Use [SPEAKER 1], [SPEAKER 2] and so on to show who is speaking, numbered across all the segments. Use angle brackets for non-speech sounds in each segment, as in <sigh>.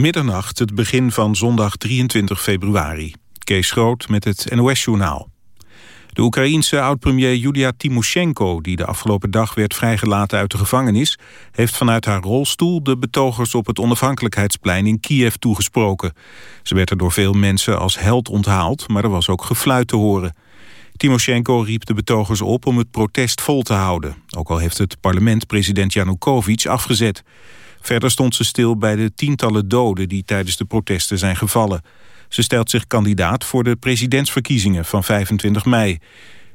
[SPEAKER 1] Middernacht, het begin van zondag 23 februari. Kees Groot met het NOS-journaal. De Oekraïense oud-premier Julia Timoshenko, die de afgelopen dag werd vrijgelaten uit de gevangenis, heeft vanuit haar rolstoel de betogers op het onafhankelijkheidsplein in Kiev toegesproken. Ze werd er door veel mensen als held onthaald, maar er was ook gefluit te horen. Timoshenko riep de betogers op om het protest vol te houden. Ook al heeft het parlement president Janukovic afgezet. Verder stond ze stil bij de tientallen doden die tijdens de protesten zijn gevallen. Ze stelt zich kandidaat voor de presidentsverkiezingen van 25 mei.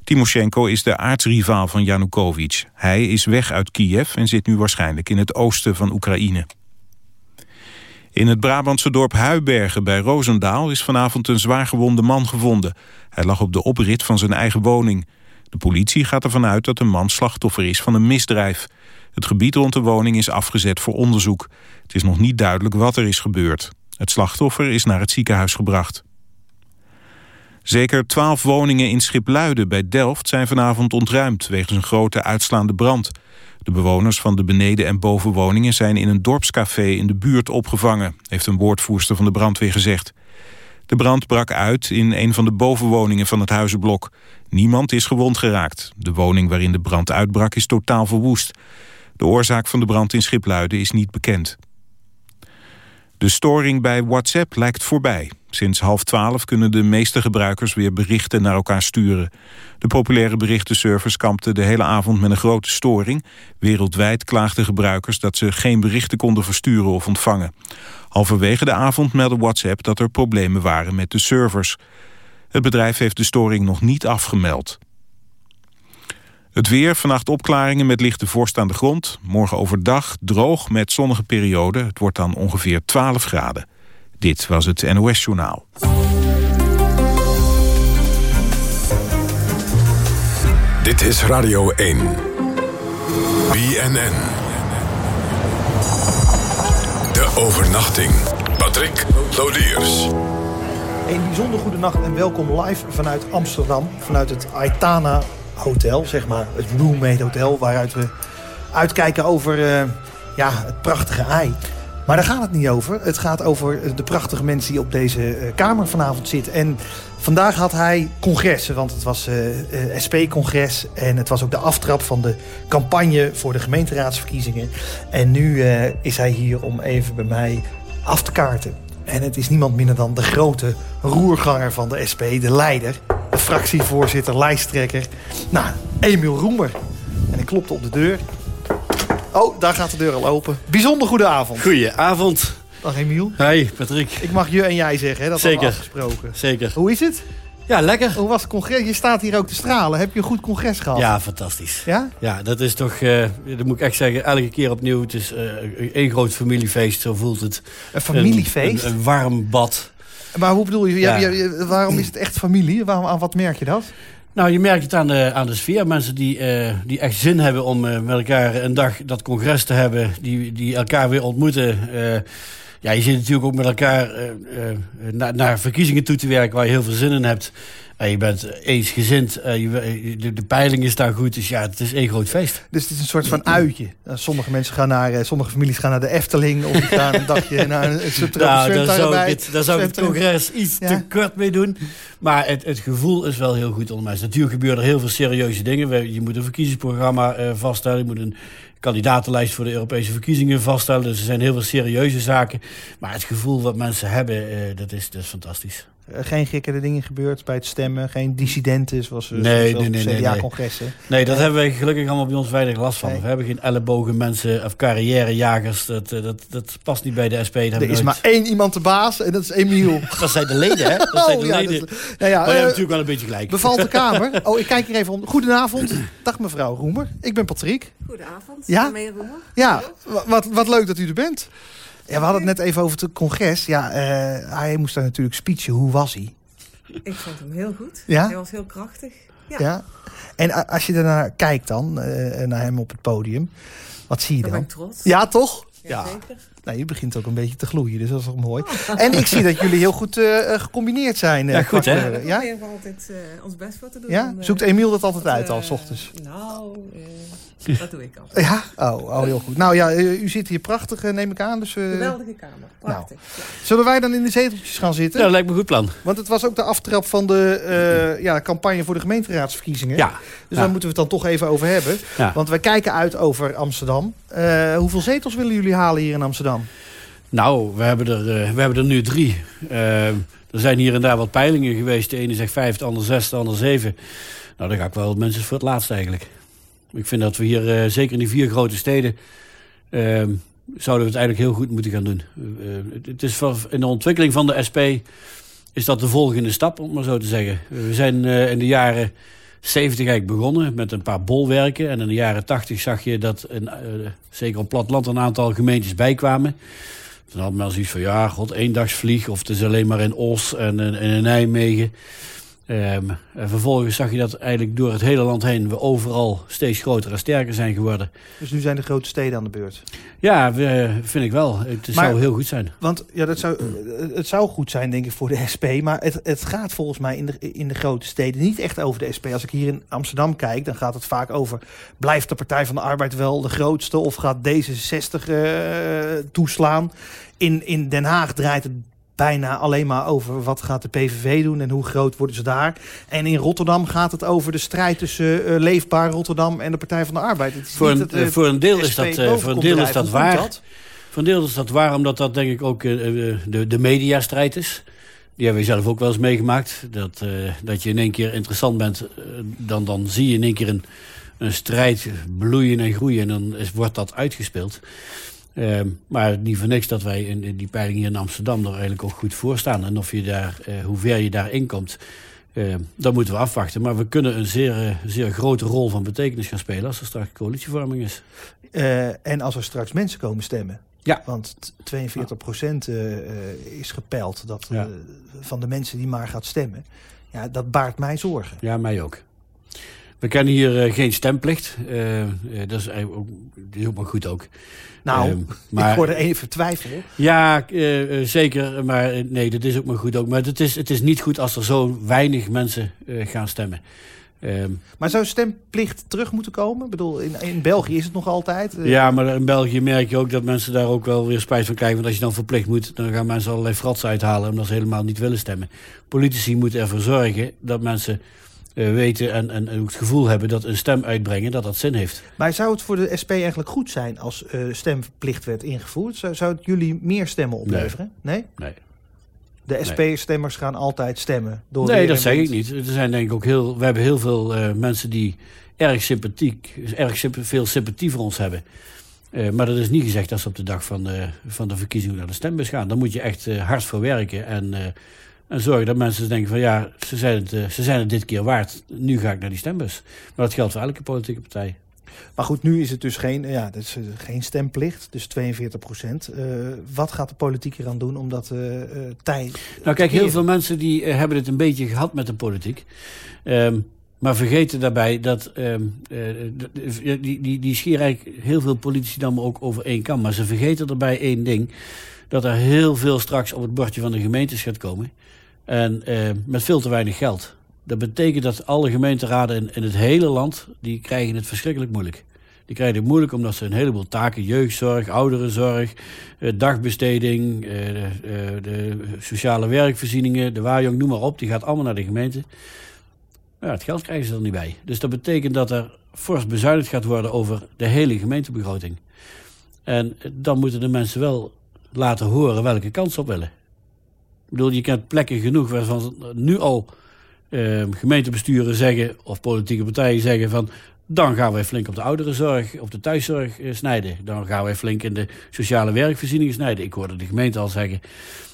[SPEAKER 1] Timoshenko is de aartsrivaal van Janukovic. Hij is weg uit Kiev en zit nu waarschijnlijk in het oosten van Oekraïne. In het Brabantse dorp Huibergen bij Roosendaal is vanavond een zwaargewonde man gevonden. Hij lag op de oprit van zijn eigen woning. De politie gaat ervan uit dat de man slachtoffer is van een misdrijf. Het gebied rond de woning is afgezet voor onderzoek. Het is nog niet duidelijk wat er is gebeurd. Het slachtoffer is naar het ziekenhuis gebracht. Zeker twaalf woningen in Schipluiden bij Delft zijn vanavond ontruimd... wegens een grote uitslaande brand. De bewoners van de beneden- en bovenwoningen zijn in een dorpscafé in de buurt opgevangen... heeft een woordvoerster van de brandweer gezegd. De brand brak uit in een van de bovenwoningen van het huizenblok. Niemand is gewond geraakt. De woning waarin de brand uitbrak is totaal verwoest. De oorzaak van de brand in Schipluiden is niet bekend. De storing bij WhatsApp lijkt voorbij. Sinds half twaalf kunnen de meeste gebruikers weer berichten naar elkaar sturen. De populaire berichtenservice kampte de hele avond met een grote storing. Wereldwijd klaagden gebruikers dat ze geen berichten konden versturen of ontvangen. Halverwege de avond meldde WhatsApp dat er problemen waren met de servers. Het bedrijf heeft de storing nog niet afgemeld. Het weer, vannacht opklaringen met lichte vorst aan de grond. Morgen overdag droog met zonnige perioden. Het wordt dan ongeveer 12 graden. Dit was het NOS Journaal.
[SPEAKER 2] Dit is Radio 1. BNN. De overnachting. Patrick Lodiers.
[SPEAKER 3] Een bijzonder goede nacht en welkom live vanuit Amsterdam. Vanuit het Aitana Hotel, zeg maar. Het roommate hotel waaruit we uitkijken over uh, ja, het prachtige ei. Maar daar gaat het niet over. Het gaat over de prachtige mensen die op deze uh, kamer vanavond zitten. En vandaag had hij congressen, want het was SP-congres... en het was ook de aftrap van de campagne voor de gemeenteraadsverkiezingen. En nu is hij hier om even bij mij af te kaarten. En het is niemand minder dan de grote roerganger van de SP, de leider... de fractievoorzitter, lijsttrekker. Nou, Emiel Roemer. En ik klopte op de deur. Oh, daar gaat de deur al open. Bijzonder goede avond.
[SPEAKER 4] Goeie avond.
[SPEAKER 3] Dag Emiel.
[SPEAKER 4] Hi, Patrick.
[SPEAKER 3] Ik mag je en jij zeggen, hè? dat
[SPEAKER 4] Zeker.
[SPEAKER 3] we afgesproken.
[SPEAKER 4] Zeker.
[SPEAKER 3] Hoe is het?
[SPEAKER 4] Ja, lekker.
[SPEAKER 3] Hoe was het congres? Je staat hier ook te stralen. Heb je een goed congres gehad?
[SPEAKER 4] Ja, fantastisch.
[SPEAKER 3] Ja?
[SPEAKER 4] Ja, dat is toch, uh, dat moet ik echt zeggen, elke keer opnieuw. Het is uh, één groot familiefeest, zo voelt het.
[SPEAKER 3] Een familiefeest?
[SPEAKER 4] Een, een, een warm bad.
[SPEAKER 3] Maar hoe bedoel je, ja. je, waarom is het echt familie? Waarom, aan wat merk je dat?
[SPEAKER 4] Nou, je merkt het aan de, aan de sfeer. Mensen die, uh, die echt zin hebben om met elkaar een dag dat congres te hebben. Die, die elkaar weer ontmoeten. Uh, ja, je zit natuurlijk ook met elkaar naar, naar verkiezingen toe te werken waar je heel veel zin in hebt. En je bent eensgezind, je, de, de peilingen staan goed, dus ja, het is één groot feest.
[SPEAKER 3] Dus het is een soort van uitje. Sommige mensen gaan naar, sommige families gaan naar de Efteling... of gaan een dagje <laughs> naar een
[SPEAKER 4] nou, daar zou, het, daar zou het congres iets ja? te kort mee doen. Maar het, het gevoel is wel heel goed onder mensen. Natuurlijk gebeuren er heel veel serieuze dingen. Je moet een verkiezingsprogramma uh, vaststellen, je moet een kandidatenlijst voor de Europese verkiezingen vaststellen. Dus er zijn heel veel serieuze zaken. Maar het gevoel wat mensen hebben, uh, dat, is, dat is fantastisch.
[SPEAKER 3] Geen gekke dingen gebeurd bij het stemmen? Geen dissidenten zoals
[SPEAKER 4] nee, nee, nee, nee,
[SPEAKER 3] CDA-congressen?
[SPEAKER 4] Nee, nee, dat hebben we gelukkig allemaal bij ons weinig last van. Nee. We hebben geen ellebogen mensen of carrièrejagers. Dat, dat, dat past niet bij de SP.
[SPEAKER 3] er is nooit... maar één iemand de baas en dat is Emiel. <laughs>
[SPEAKER 4] dat zijn de leden, hè? Dat
[SPEAKER 3] oh, <laughs>
[SPEAKER 4] zijn de
[SPEAKER 3] ja,
[SPEAKER 4] leden.
[SPEAKER 3] Dat is, nou ja,
[SPEAKER 4] maar je uh, hebt natuurlijk wel een beetje gelijk.
[SPEAKER 3] Bevalt de <laughs> Kamer. Oh, ik kijk hier even om. Goedenavond. Dag mevrouw Roemer. Ik ben Patrick.
[SPEAKER 5] Goedenavond.
[SPEAKER 3] Ja?
[SPEAKER 5] Roemer.
[SPEAKER 3] Ja, wat, wat leuk dat u er bent. Ja, we hadden het net even over het congres. Ja, uh, hij moest daar natuurlijk speechen. Hoe was hij?
[SPEAKER 5] Ik vond hem heel goed.
[SPEAKER 3] Ja?
[SPEAKER 5] Hij was heel krachtig. Ja.
[SPEAKER 3] ja? En als je ernaar kijkt dan, uh, naar hem op het podium, wat zie je
[SPEAKER 5] dan?
[SPEAKER 3] dan?
[SPEAKER 5] ben ik trots.
[SPEAKER 3] Ja, toch? Ja.
[SPEAKER 5] zeker.
[SPEAKER 3] Nou, je begint ook een beetje te gloeien, dus dat is toch mooi. <laughs> En ik zie dat jullie heel goed eh, eh, gecombineerd zijn. eh,
[SPEAKER 4] Ja, goed, hè?
[SPEAKER 5] We
[SPEAKER 3] Ja?
[SPEAKER 5] proberen altijd eh, ons best voor te doen.
[SPEAKER 3] ja?
[SPEAKER 5] om,
[SPEAKER 3] Zoekt Emiel dat altijd
[SPEAKER 5] dat,
[SPEAKER 3] uit al, s ochtends?
[SPEAKER 5] Nou, eh, dat doe ik al.
[SPEAKER 3] Ja? Oh, oh, heel goed. Nou ja, u zit hier prachtig, neem ik aan. Dus, eh,
[SPEAKER 5] Geweldige kamer. Prachtig. ja.
[SPEAKER 3] zullen wij dan in de zeteltjes gaan zitten?
[SPEAKER 4] Ja, dat lijkt me een goed plan.
[SPEAKER 3] Want het was ook de aftrap van de eh, ja, campagne voor de gemeenteraadsverkiezingen.
[SPEAKER 4] Ja.
[SPEAKER 3] Dus
[SPEAKER 4] Ja.
[SPEAKER 3] daar moeten we het dan toch even over hebben.
[SPEAKER 4] Ja.
[SPEAKER 3] Want wij kijken uit over Amsterdam. Eh, hoeveel zetels willen jullie halen hier in Amsterdam?
[SPEAKER 4] Nou, we hebben er, eh, we hebben er nu drie. Eh, er zijn hier en daar wat peilingen geweest. De ene zegt vijf, de ander zes, de ander zeven. Nou, dan ga ik wel mensen voor het laatst eigenlijk. Ik vind dat we hier, eh, zeker in die vier grote steden... eh, zouden we het eigenlijk heel goed moeten gaan doen. Het- is in de ontwikkeling van de SP is dat de volgende stap, om maar zo te zeggen. We zijn in de jaren 70 eigenlijk begonnen met een paar bolwerken. En in de jaren 80 zag je dat een, eh, zeker op platteland een aantal gemeentes bijkwamen. Toen had men zoiets van, ja, god, eendagsvlieg. Of het is alleen maar in Os en in Nijmegen. Ehm, en vervolgens zag je dat eigenlijk door het hele land heen... we overal steeds groter en sterker zijn geworden.
[SPEAKER 3] Dus nu zijn de grote steden aan de beurt.
[SPEAKER 4] Ja, we, vind ik wel. Het
[SPEAKER 3] Maar-
[SPEAKER 4] zou heel goed zijn.
[SPEAKER 3] Want ja, dat zou, eh, het zou goed zijn, denk ik, voor de SP. Maar het, het gaat volgens mij in de, in de grote steden niet echt over de SP. Als ik hier in Amsterdam kijk, dan gaat het vaak over... blijft de Partij van de Arbeid wel de grootste... of gaat D66 eh, toeslaan? In, in Den Haag draait het bijna alleen maar over... wat gaat de PVV doen en hoe groot worden ze daar. En in Rotterdam gaat het over de strijd tussen eh, Leefbaar Rotterdam... en de Partij van de Arbeid. Het is
[SPEAKER 4] Voor
[SPEAKER 3] niet
[SPEAKER 4] een,
[SPEAKER 3] dat, eh,
[SPEAKER 4] voor een deel is dat, eh, voor een deel is dat waar.
[SPEAKER 3] dat?
[SPEAKER 4] Voor een deel is dat waar, omdat dat denk ik ook de, de mediastrijd is. Die hebben we zelf ook wel eens meegemaakt. Dat, dat je in één keer interessant bent, dan, dan zie je in één keer een, een strijd bloeien en groeien. En dan is, wordt dat uitgespeeld. Ehm, maar niet voor niks dat wij in, in die peiling hier in Amsterdam er eigenlijk ook goed voor staan. En of je daar, eh, hoe ver je daarin komt, eh, dat moeten we afwachten. Maar we kunnen een zeer, eh, zeer grote rol van betekenis gaan spelen als er straks coalitievorming is.
[SPEAKER 3] Eh, en als er straks mensen komen stemmen.
[SPEAKER 4] Ja.
[SPEAKER 3] Want t- 42 procent is gepeld dat,
[SPEAKER 4] Ja.
[SPEAKER 3] van de mensen die maar gaat stemmen. Ja, dat baart mij zorgen.
[SPEAKER 4] Ja, mij ook. We kennen hier eh, geen stemplicht. Eh, eh, dat is eigenlijk ook, is ook maar goed ook.
[SPEAKER 3] Nou,
[SPEAKER 4] Ehm, <laughs>
[SPEAKER 3] ik hoorde even twijfel.
[SPEAKER 4] Ja, zeker. Maar nee, dat is ook maar goed ook. Maar het is, het is niet goed als er zo weinig mensen gaan stemmen. Ehm,
[SPEAKER 3] Maar zou stemplicht terug moeten komen? Ik bedoel, in, in België is het nog altijd.
[SPEAKER 4] ja, maar in België merk je ook dat mensen daar ook wel weer spijt van krijgen. Want als je dan verplicht moet, dan gaan mensen allerlei frats uithalen... omdat ze helemaal niet willen stemmen. Politici moeten ervoor zorgen dat mensen weten en, en, het gevoel hebben... dat een stem uitbrengen, dat dat zin heeft.
[SPEAKER 3] Maar zou het voor de SP eigenlijk goed zijn als eh, stemplicht werd ingevoerd? Zou, zou het jullie meer stemmen opleveren? Nee?
[SPEAKER 4] Nee.
[SPEAKER 3] De SP-stemmers gaan altijd stemmen. Door
[SPEAKER 4] Nee, dat zeg ik niet. Er zijn denk ik ook heel, we hebben heel veel eh, mensen die erg sympathiek, erg symp- veel sympathie voor ons hebben. Eh, maar dat is niet gezegd dat ze op de dag van de, van de verkiezingen naar de stembus gaan. Dan moet je echt eh, hard voor werken en, eh, en zorgen dat mensen denken van ja, ze zijn, het, eh, ze zijn het dit keer waard. Nu ga ik naar die stembus. Maar dat geldt voor elke politieke partij.
[SPEAKER 3] Maar goed, nu is het dus geen, ja, dat is, eh, geen stemplicht, dus 42 procent. wat gaat de politiek eraan doen om dat eh eh, tij...
[SPEAKER 4] Nou kijk, heel veel mensen die eh, hebben het een beetje gehad met de politiek. Ehm, maar vergeten daarbij dat ehm, eh, die, die, die scheren eigenlijk heel veel politici dan maar ook over één kam. Maar ze vergeten erbij één ding. Dat er heel veel straks op het bordje van de gemeentes gaat komen. En eh, met veel te weinig geld. Dat betekent dat alle gemeenteraden in, in het hele land, die krijgen het verschrikkelijk moeilijk. Die krijgen het moeilijk omdat ze een heleboel taken, jeugdzorg, ouderenzorg, eh, dagbesteding, eh, de, eh, de sociale werkvoorzieningen, de waarjong, noem maar op. Die gaat allemaal naar de gemeente. Maar ja, het geld krijgen ze er niet bij. Dus dat betekent dat er fors bezuinigd gaat worden over de hele gemeentebegroting. En dan moeten de mensen wel laten horen welke kant ze op willen. Bedoel, je kent plekken genoeg waarvan nu al eh, gemeentebesturen zeggen, of politieke partijen zeggen van... dan gaan wij flink op de ouderenzorg, op de thuiszorg eh, snijden. Dan gaan wij flink in de sociale werkvoorzieningen snijden. Ik hoorde de gemeente al zeggen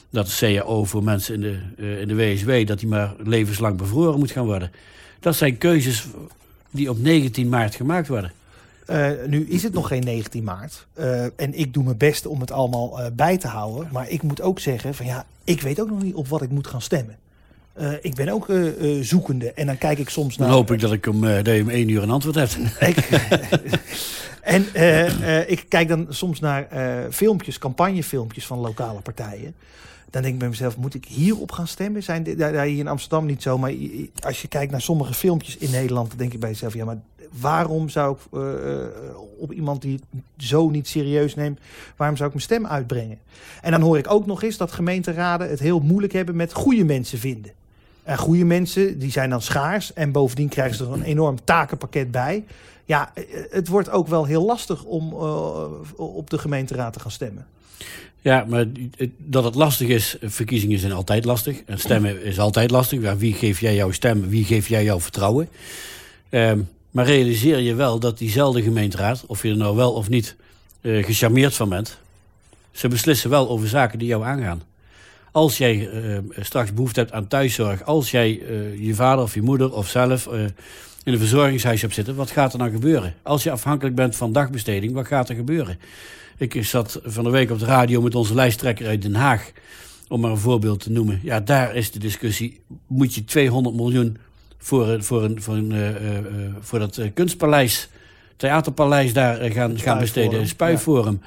[SPEAKER 4] dat de CAO voor mensen in de, eh, in de WSW... dat die maar levenslang bevroren moet gaan worden. Dat zijn keuzes die op 19 maart gemaakt worden.
[SPEAKER 3] Eh, nu is het nog geen 19 maart. Eh, en ik doe mijn best om het allemaal eh, bij te houden. Maar ik moet ook zeggen van ja, ik weet ook nog niet op wat ik moet gaan stemmen. Ik ben ook zoekende. En dan kijk ik soms
[SPEAKER 4] Dan
[SPEAKER 3] naar...
[SPEAKER 4] hoop ik dat, ik om, eh, dat je om één uur een antwoord hebt.
[SPEAKER 3] Ik- <laughs> en ik kijk dan soms naar filmpjes, campagnefilmpjes van lokale partijen. Dan denk ik bij mezelf, moet ik hierop gaan stemmen? Zijn daar, hier in Amsterdam niet zo, maar als je kijkt naar sommige filmpjes in Nederland, dan denk ik bij jezelf, ja, maar waarom zou ik eh, eh, op iemand die het zo niet serieus neemt, waarom zou ik mijn stem uitbrengen? En dan hoor ik ook nog eens dat gemeenteraden het heel moeilijk hebben met goede mensen vinden. En goede mensen, die zijn dan schaars. En bovendien krijgen ze er een enorm takenpakket bij. Ja, eh, het wordt ook wel heel lastig om op de gemeenteraad te gaan stemmen.
[SPEAKER 4] Ja, maar dat het lastig is, verkiezingen zijn altijd lastig. En stemmen is altijd lastig. Ja, wie geef jij jouw stem, wie geef jij jouw vertrouwen? Ehm, maar realiseer je wel dat diezelfde gemeenteraad, of je er nou wel of niet eh, gecharmeerd van bent, ze beslissen wel over zaken die jou aangaan. Als jij eh, straks behoefte hebt aan thuiszorg, als jij eh, je vader of je moeder of zelf in een verzorgingshuis hebt zitten, wat gaat er dan gebeuren? Als je afhankelijk bent van dagbesteding, wat gaat er gebeuren? Ik zat van de week op de radio met onze lijsttrekker uit Den Haag. Om maar een voorbeeld te noemen. Ja, daar is de discussie. Moet je 200 miljoen voor, voor, een, voor, een, eh, eh, eh, voor dat kunstpaleis, theaterpaleis daar gaan, gaan besteden, spuiforum?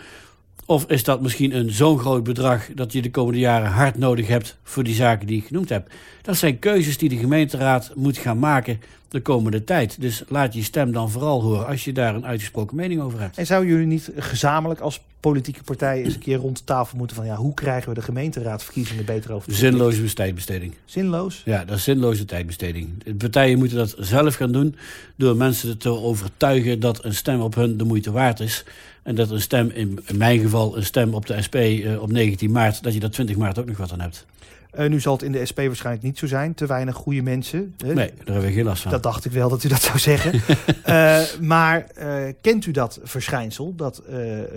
[SPEAKER 4] Of is dat misschien een zo'n groot bedrag dat je de komende jaren hard nodig hebt voor die zaken die ik genoemd heb? Dat zijn keuzes die de gemeenteraad moet gaan maken de komende tijd. Dus laat je stem dan vooral horen als je daar een uitgesproken mening over hebt.
[SPEAKER 3] En zouden jullie niet gezamenlijk als politieke partijen eens een keer rond de tafel moeten van ja, hoe krijgen we de gemeenteraadverkiezingen beter over
[SPEAKER 4] Zinloze tijdbesteding.
[SPEAKER 3] Zinloos?
[SPEAKER 4] Ja, dat is zinloze tijdbesteding. De partijen moeten dat zelf gaan doen door mensen te overtuigen dat een stem op hun de moeite waard is. En dat een stem, in, mijn geval een stem op de SP eh, op 19 maart, dat je daar 20 maart ook nog wat aan hebt.
[SPEAKER 3] Eh, nu zal het in de SP waarschijnlijk niet zo zijn. Te weinig goede mensen. hè?
[SPEAKER 4] Nee, daar hebben we geen last van.
[SPEAKER 3] Dat dacht ik wel dat u dat zou zeggen. <laughs> Eh, maar eh, kent u dat verschijnsel? Dat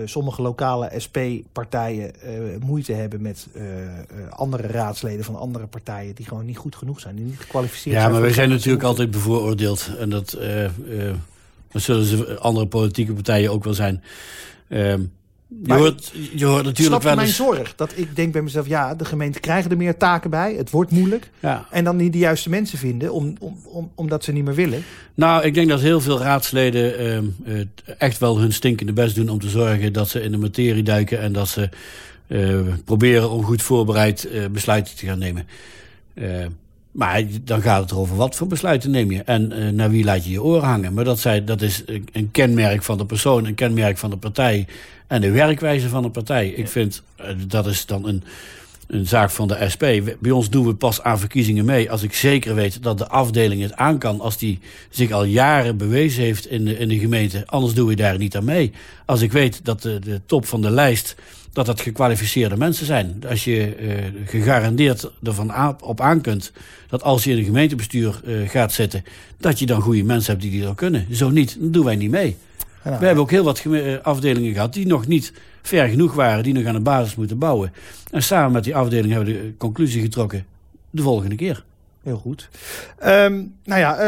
[SPEAKER 3] sommige lokale SP-partijen moeite hebben met andere raadsleden van andere partijen die gewoon niet goed genoeg zijn, die niet gekwalificeerd
[SPEAKER 4] Ja,
[SPEAKER 3] zijn.
[SPEAKER 4] maar
[SPEAKER 3] voor
[SPEAKER 4] wij zijn natuurlijk altijd bevooroordeeld. En dat, dat zullen ze andere politieke partijen ook wel zijn. Ehm, je, hoort, je hoort natuurlijk wel
[SPEAKER 3] mijn zorg? Dat ik denk bij mezelf, ja, de gemeenten krijgen er meer taken bij. Het wordt moeilijk.
[SPEAKER 4] Ja.
[SPEAKER 3] En dan niet de juiste mensen vinden, om, om, om, omdat ze niet meer willen.
[SPEAKER 4] Nou, ik denk dat heel veel raadsleden ehm, eh, echt wel hun stinkende best doen om te zorgen dat ze in de materie duiken en dat ze eh, proberen om goed voorbereid eh, besluiten te gaan nemen. Maar dan gaat het erover wat voor besluiten neem je en eh, naar wie laat je je oren hangen. Maar dat, zij, dat is een- een kenmerk van de persoon, een kenmerk van de partij en de werkwijze van de partij. Ik vind eh, dat is dan een, een zaak van de SP. Bij ons doen we pas aan verkiezingen mee als ik zeker weet dat de afdeling het aan kan. Als die zich al jaren bewezen heeft in de, in de gemeente. Anders doen we daar niet aan mee. Als ik weet dat de, de top van de lijst dat dat gekwalificeerde mensen zijn. Als je eh, gegarandeerd ervan op aan kunt dat als je in een gemeentebestuur eh, gaat zitten, dat je dan goede mensen hebt die die dan kunnen. Zo niet, dan doen wij niet mee. We hebben ook heel wat eh, afdelingen gehad die nog niet ver genoeg waren, die nog aan de basis moeten bouwen. En samen met die afdeling hebben we de conclusie getrokken de volgende keer.
[SPEAKER 3] Heel goed. Ehm, nou ja,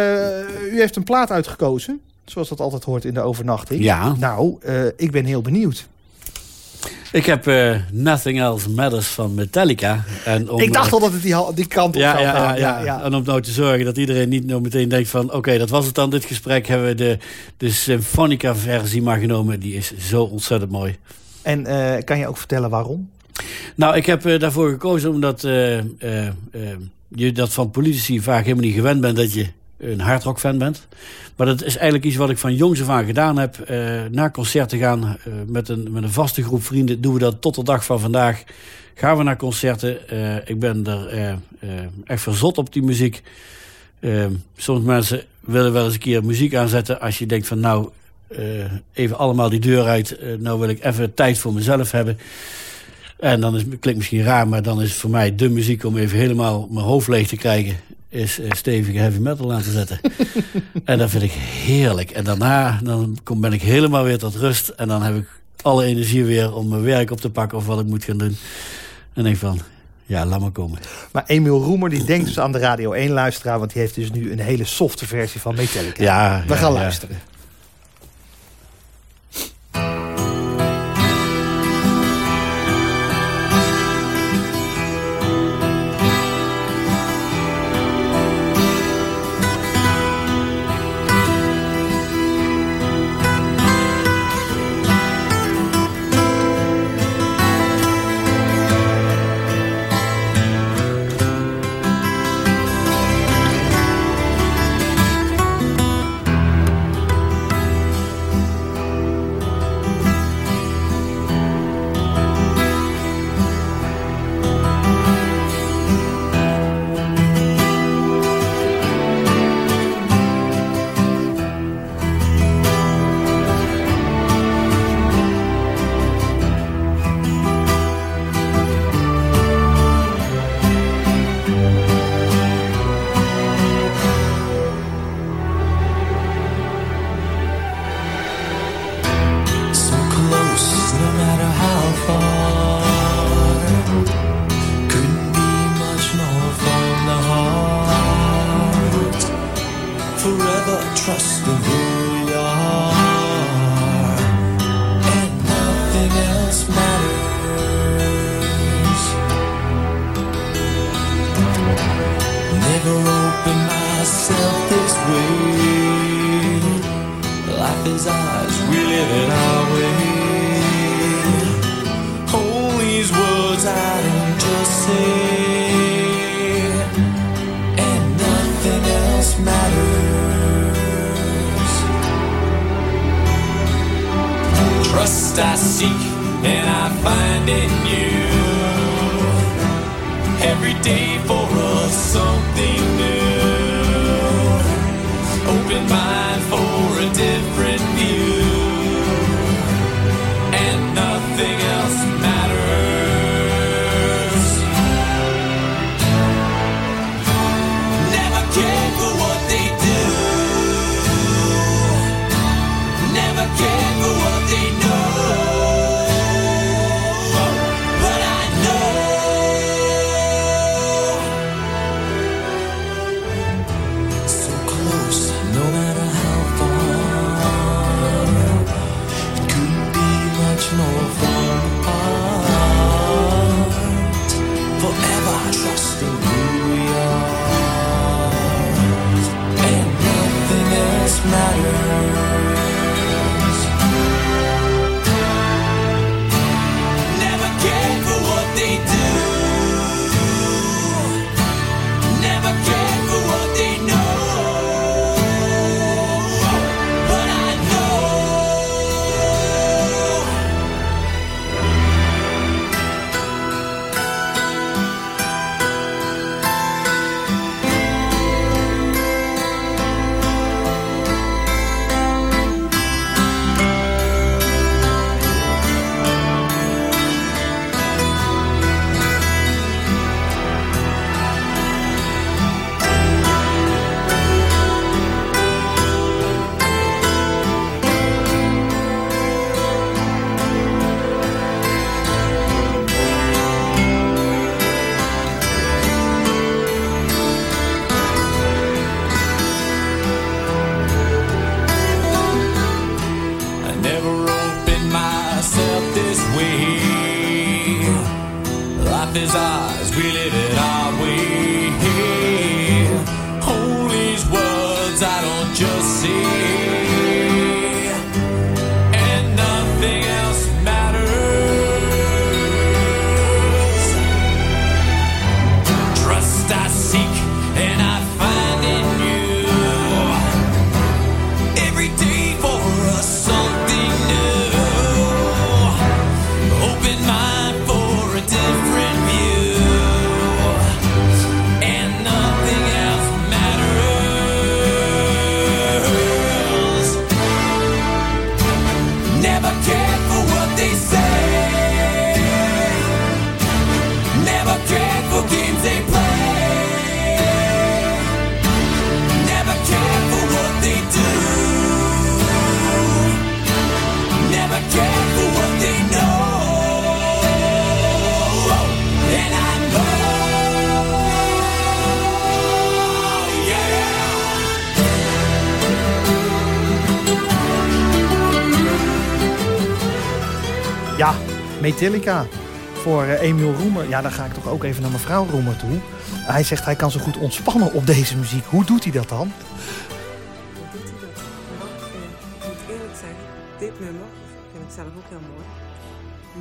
[SPEAKER 3] u heeft een plaat uitgekozen. Zoals dat altijd hoort in de overnachting.
[SPEAKER 4] Ja.
[SPEAKER 3] Nou, ik ben heel benieuwd.
[SPEAKER 4] Ik heb eh, Nothing Else Matters van Metallica. En om,
[SPEAKER 3] ik dacht
[SPEAKER 4] eh,
[SPEAKER 3] al dat het die, die kant op
[SPEAKER 4] Ja,
[SPEAKER 3] zou
[SPEAKER 4] ja, ja,
[SPEAKER 3] gaan.
[SPEAKER 4] ja, En om nou te zorgen dat iedereen niet nou meteen denkt van... oké, dat was het dan, dit gesprek. Hebben we de, de Symphonica-versie maar genomen. Die is zo ontzettend mooi.
[SPEAKER 3] En eh, kan je ook vertellen waarom?
[SPEAKER 4] Nou, ik heb daarvoor gekozen omdat je dat van politici vaak helemaal niet gewend bent... dat je een hardrock-fan bent. Maar dat is eigenlijk iets wat ik van jongs af aan gedaan heb. Eh naar concerten gaan eh, met, een, met een vaste groep vrienden. Doen we dat tot de dag van vandaag. Gaan we naar concerten. Eh, ik ben er echt verzot op die muziek. Soms mensen willen wel eens een keer muziek aanzetten. Als je denkt van nou, even allemaal die deur uit. Nou wil ik even tijd voor mezelf hebben. En dan is, klinkt misschien raar, maar dan is het voor mij de muziek om even helemaal mijn hoofd leeg te krijgen. Is eh, stevige heavy metal aan te zetten. <laughs> en dat vind ik heerlijk. En daarna dan kom, ben ik helemaal weer tot rust. En dan heb ik alle energie weer om mijn werk op te pakken of wat ik moet gaan doen. En denk van, ja, laat maar komen.
[SPEAKER 3] Maar Emiel Roemer die denkt dus aan de Radio 1 luisteraar, want die heeft dus nu een hele softe versie van Metallica.
[SPEAKER 4] Ja,
[SPEAKER 3] We
[SPEAKER 4] ja,
[SPEAKER 3] gaan
[SPEAKER 4] ja.
[SPEAKER 3] luisteren. Metallica. Voor eh, Emiel Roemer. Ja, dan ga ik toch ook even naar mevrouw Roemer toe. Hij zegt hij kan zo goed ontspannen op deze muziek. Hoe doet hij dat dan?
[SPEAKER 5] Hoe doet hij dat? Nou, eh, ik moet eerlijk zeggen, dit nummer vind ik zelf ook heel mooi.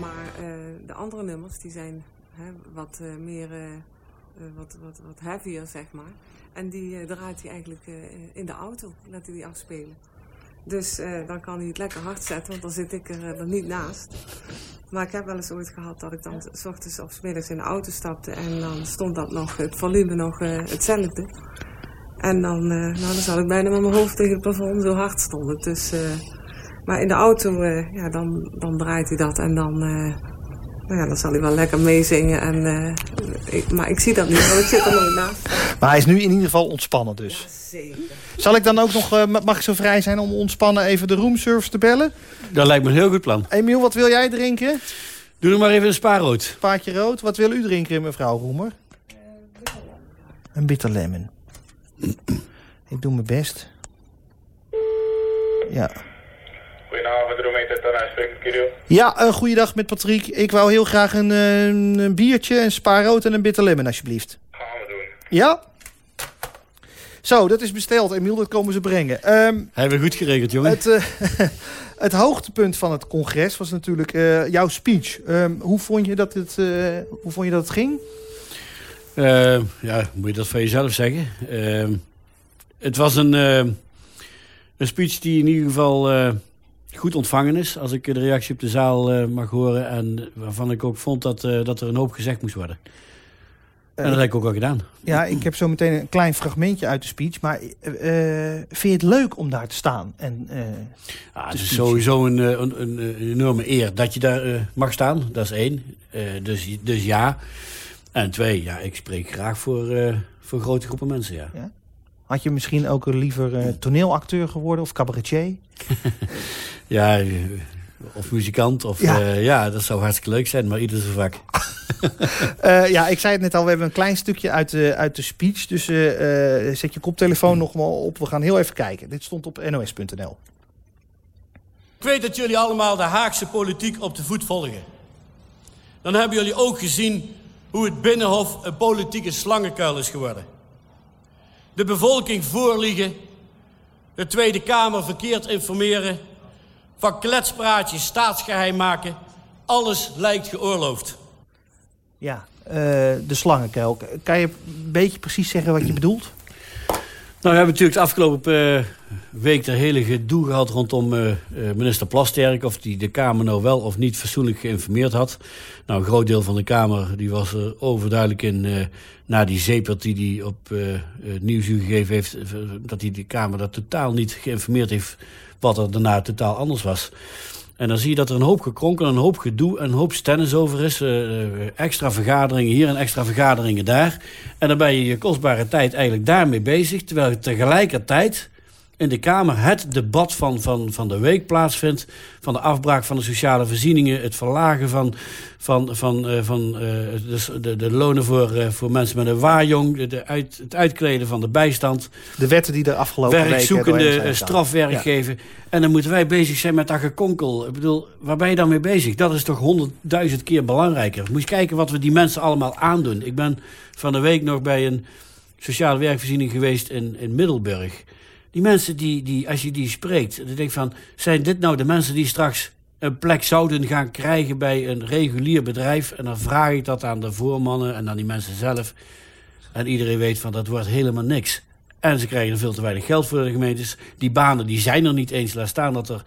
[SPEAKER 5] Maar eh, de andere nummers die zijn hè, wat meer, wat, wat, wat heavier zeg maar. En die draait hij eigenlijk in de auto, laat hij die afspelen. Dus eh, dan kan hij het lekker hard zetten, want dan zit ik er, eh, niet naast. Maar ik heb wel eens ooit gehad dat ik dan s ochtends of s middags in de auto stapte en dan stond dat nog, het volume nog eh, hetzelfde. En dan, nou, dan zat ik bijna met mijn hoofd tegen het plafond, zo hard stond het. Dus, maar in de auto, ja, dan, dan draait hij dat en dan, nou ja, dan zal hij wel lekker meezingen. En, eh, ik, maar ik zie dat niet, want ik zit er nooit naast.
[SPEAKER 3] Maar hij is nu in ieder geval ontspannen dus.
[SPEAKER 5] Zeker.
[SPEAKER 3] Zal ik dan ook nog, eh, mag ik zo vrij zijn om ontspannen even de roomservice te bellen?
[SPEAKER 4] Dat lijkt me een heel goed plan.
[SPEAKER 3] Emiel, wat wil jij drinken?
[SPEAKER 4] Doe er maar even een spaarrood.
[SPEAKER 3] Paardje rood. Wat wil u drinken, mevrouw Roemer? Een bitter lemon. Ik doe mijn best. Ja.
[SPEAKER 6] Goedenavond, Romein Tarna, spreek met Kirill.
[SPEAKER 3] Ja, een goeiedag met Patrick. Ik wou heel graag een, eh, een biertje, een spaarrood en een bitter lemon, alsjeblieft.
[SPEAKER 6] Gaan we doen.
[SPEAKER 3] Ja? Zo, dat is besteld. Emiel, dat komen ze brengen. Ehm,
[SPEAKER 4] Hebben we goed geregeld, jongen.
[SPEAKER 3] het, eh, <laughs> het hoogtepunt van het congres was natuurlijk eh, jouw speech. Ehm, hoe, vond je dat het, eh, hoe vond je dat het ging?
[SPEAKER 4] Eh, ja, moet je dat van jezelf zeggen. Ehm, het was een, eh, een speech die in ieder geval eh, goed ontvangen is. Als ik de reactie op de zaal eh, mag horen. En waarvan ik ook vond dat, eh, dat er een hoop gezegd moest worden. en dat heb ik ook al gedaan.
[SPEAKER 3] Ja, ik heb zo meteen een klein fragmentje uit de speech. Maar eh, eh, vind je het leuk om daar te staan? En, eh,
[SPEAKER 4] Ah, het is sowieso een, eh, een, een, enorme eer dat je daar eh, mag staan. Dat is één. Eh, dus, dus ja. En twee, ja, ik spreek graag voor, eh, voor grote groepen mensen, ja.
[SPEAKER 3] had je misschien ook liever eh, toneelacteur geworden of cabaretier? <laughs>
[SPEAKER 4] Ja, eh, of muzikant. Of,
[SPEAKER 3] Ja.
[SPEAKER 4] ja. ja, dat zou hartstikke leuk zijn, maar ieder zijn vak. <laughs>
[SPEAKER 3] Eh, ja, ik zei het net al, we hebben een klein stukje uit de, uit de speech. Dus eh, eh, zet je koptelefoon nog maar op. We gaan heel even kijken. Dit stond op nos.nl.
[SPEAKER 7] Ik weet dat jullie allemaal de Haagse politiek op de voet volgen. Dan hebben jullie ook gezien hoe het Binnenhof een politieke slangenkuil is geworden. De bevolking voorliegen, de Tweede Kamer verkeerd informeren, van kletspraatjes staatsgeheim maken. Alles lijkt geoorloofd.
[SPEAKER 3] Ja, eh, de slangenkuil. Kan je een beetje precies zeggen wat je bedoelt?
[SPEAKER 4] Nou, we hebben natuurlijk de afgelopen eh, week er hele gedoe gehad rondom eh, eh, minister Plasterk. Of die de Kamer nou wel of niet fatsoenlijk geïnformeerd had. Nou, een groot deel van de Kamer die was er overduidelijk in na die zeepert die hij op het nieuwsuur gegeven heeft. dat hij de Kamer dat totaal niet geïnformeerd heeft wat er daarna totaal anders was. En dan zie je dat er een hoop gekronkel, een hoop gedoe, een hoop stennis over is. eh, eh, extra vergaderingen hier en extra vergaderingen daar. En dan ben je je kostbare tijd eigenlijk daarmee bezig. Terwijl tegelijkertijd in de Kamer het debat van, van, van de week plaatsvindt. Van de afbraak van de sociale voorzieningen. Het verlagen van, van, van, eh, van eh, de, de, de lonen voor, eh, voor mensen met een waarjong. De, de uit, het uitkleden van de bijstand
[SPEAKER 3] De wetten die er afgelopen
[SPEAKER 4] werkzoekende strafwerk
[SPEAKER 3] Ja.
[SPEAKER 4] geven. En dan moeten wij bezig zijn met dat gekonkel. Ik bedoel, waar ben je dan mee bezig? Dat is toch honderdduizend keer belangrijker. Moet je kijken wat we die mensen allemaal aandoen. Ik ben van de week nog bij een sociale werkvoorziening geweest in, in Middelburg. Die mensen, die, die, als je die spreekt, dan denk van... zijn dit nou de mensen die straks een plek zouden gaan krijgen bij een regulier bedrijf? En dan vraag ik dat aan de voormannen en aan die mensen zelf. En iedereen weet van dat wordt helemaal niks. En ze krijgen er veel te weinig geld voor de gemeentes. Die banen die zijn er niet eens. Laat staan dat er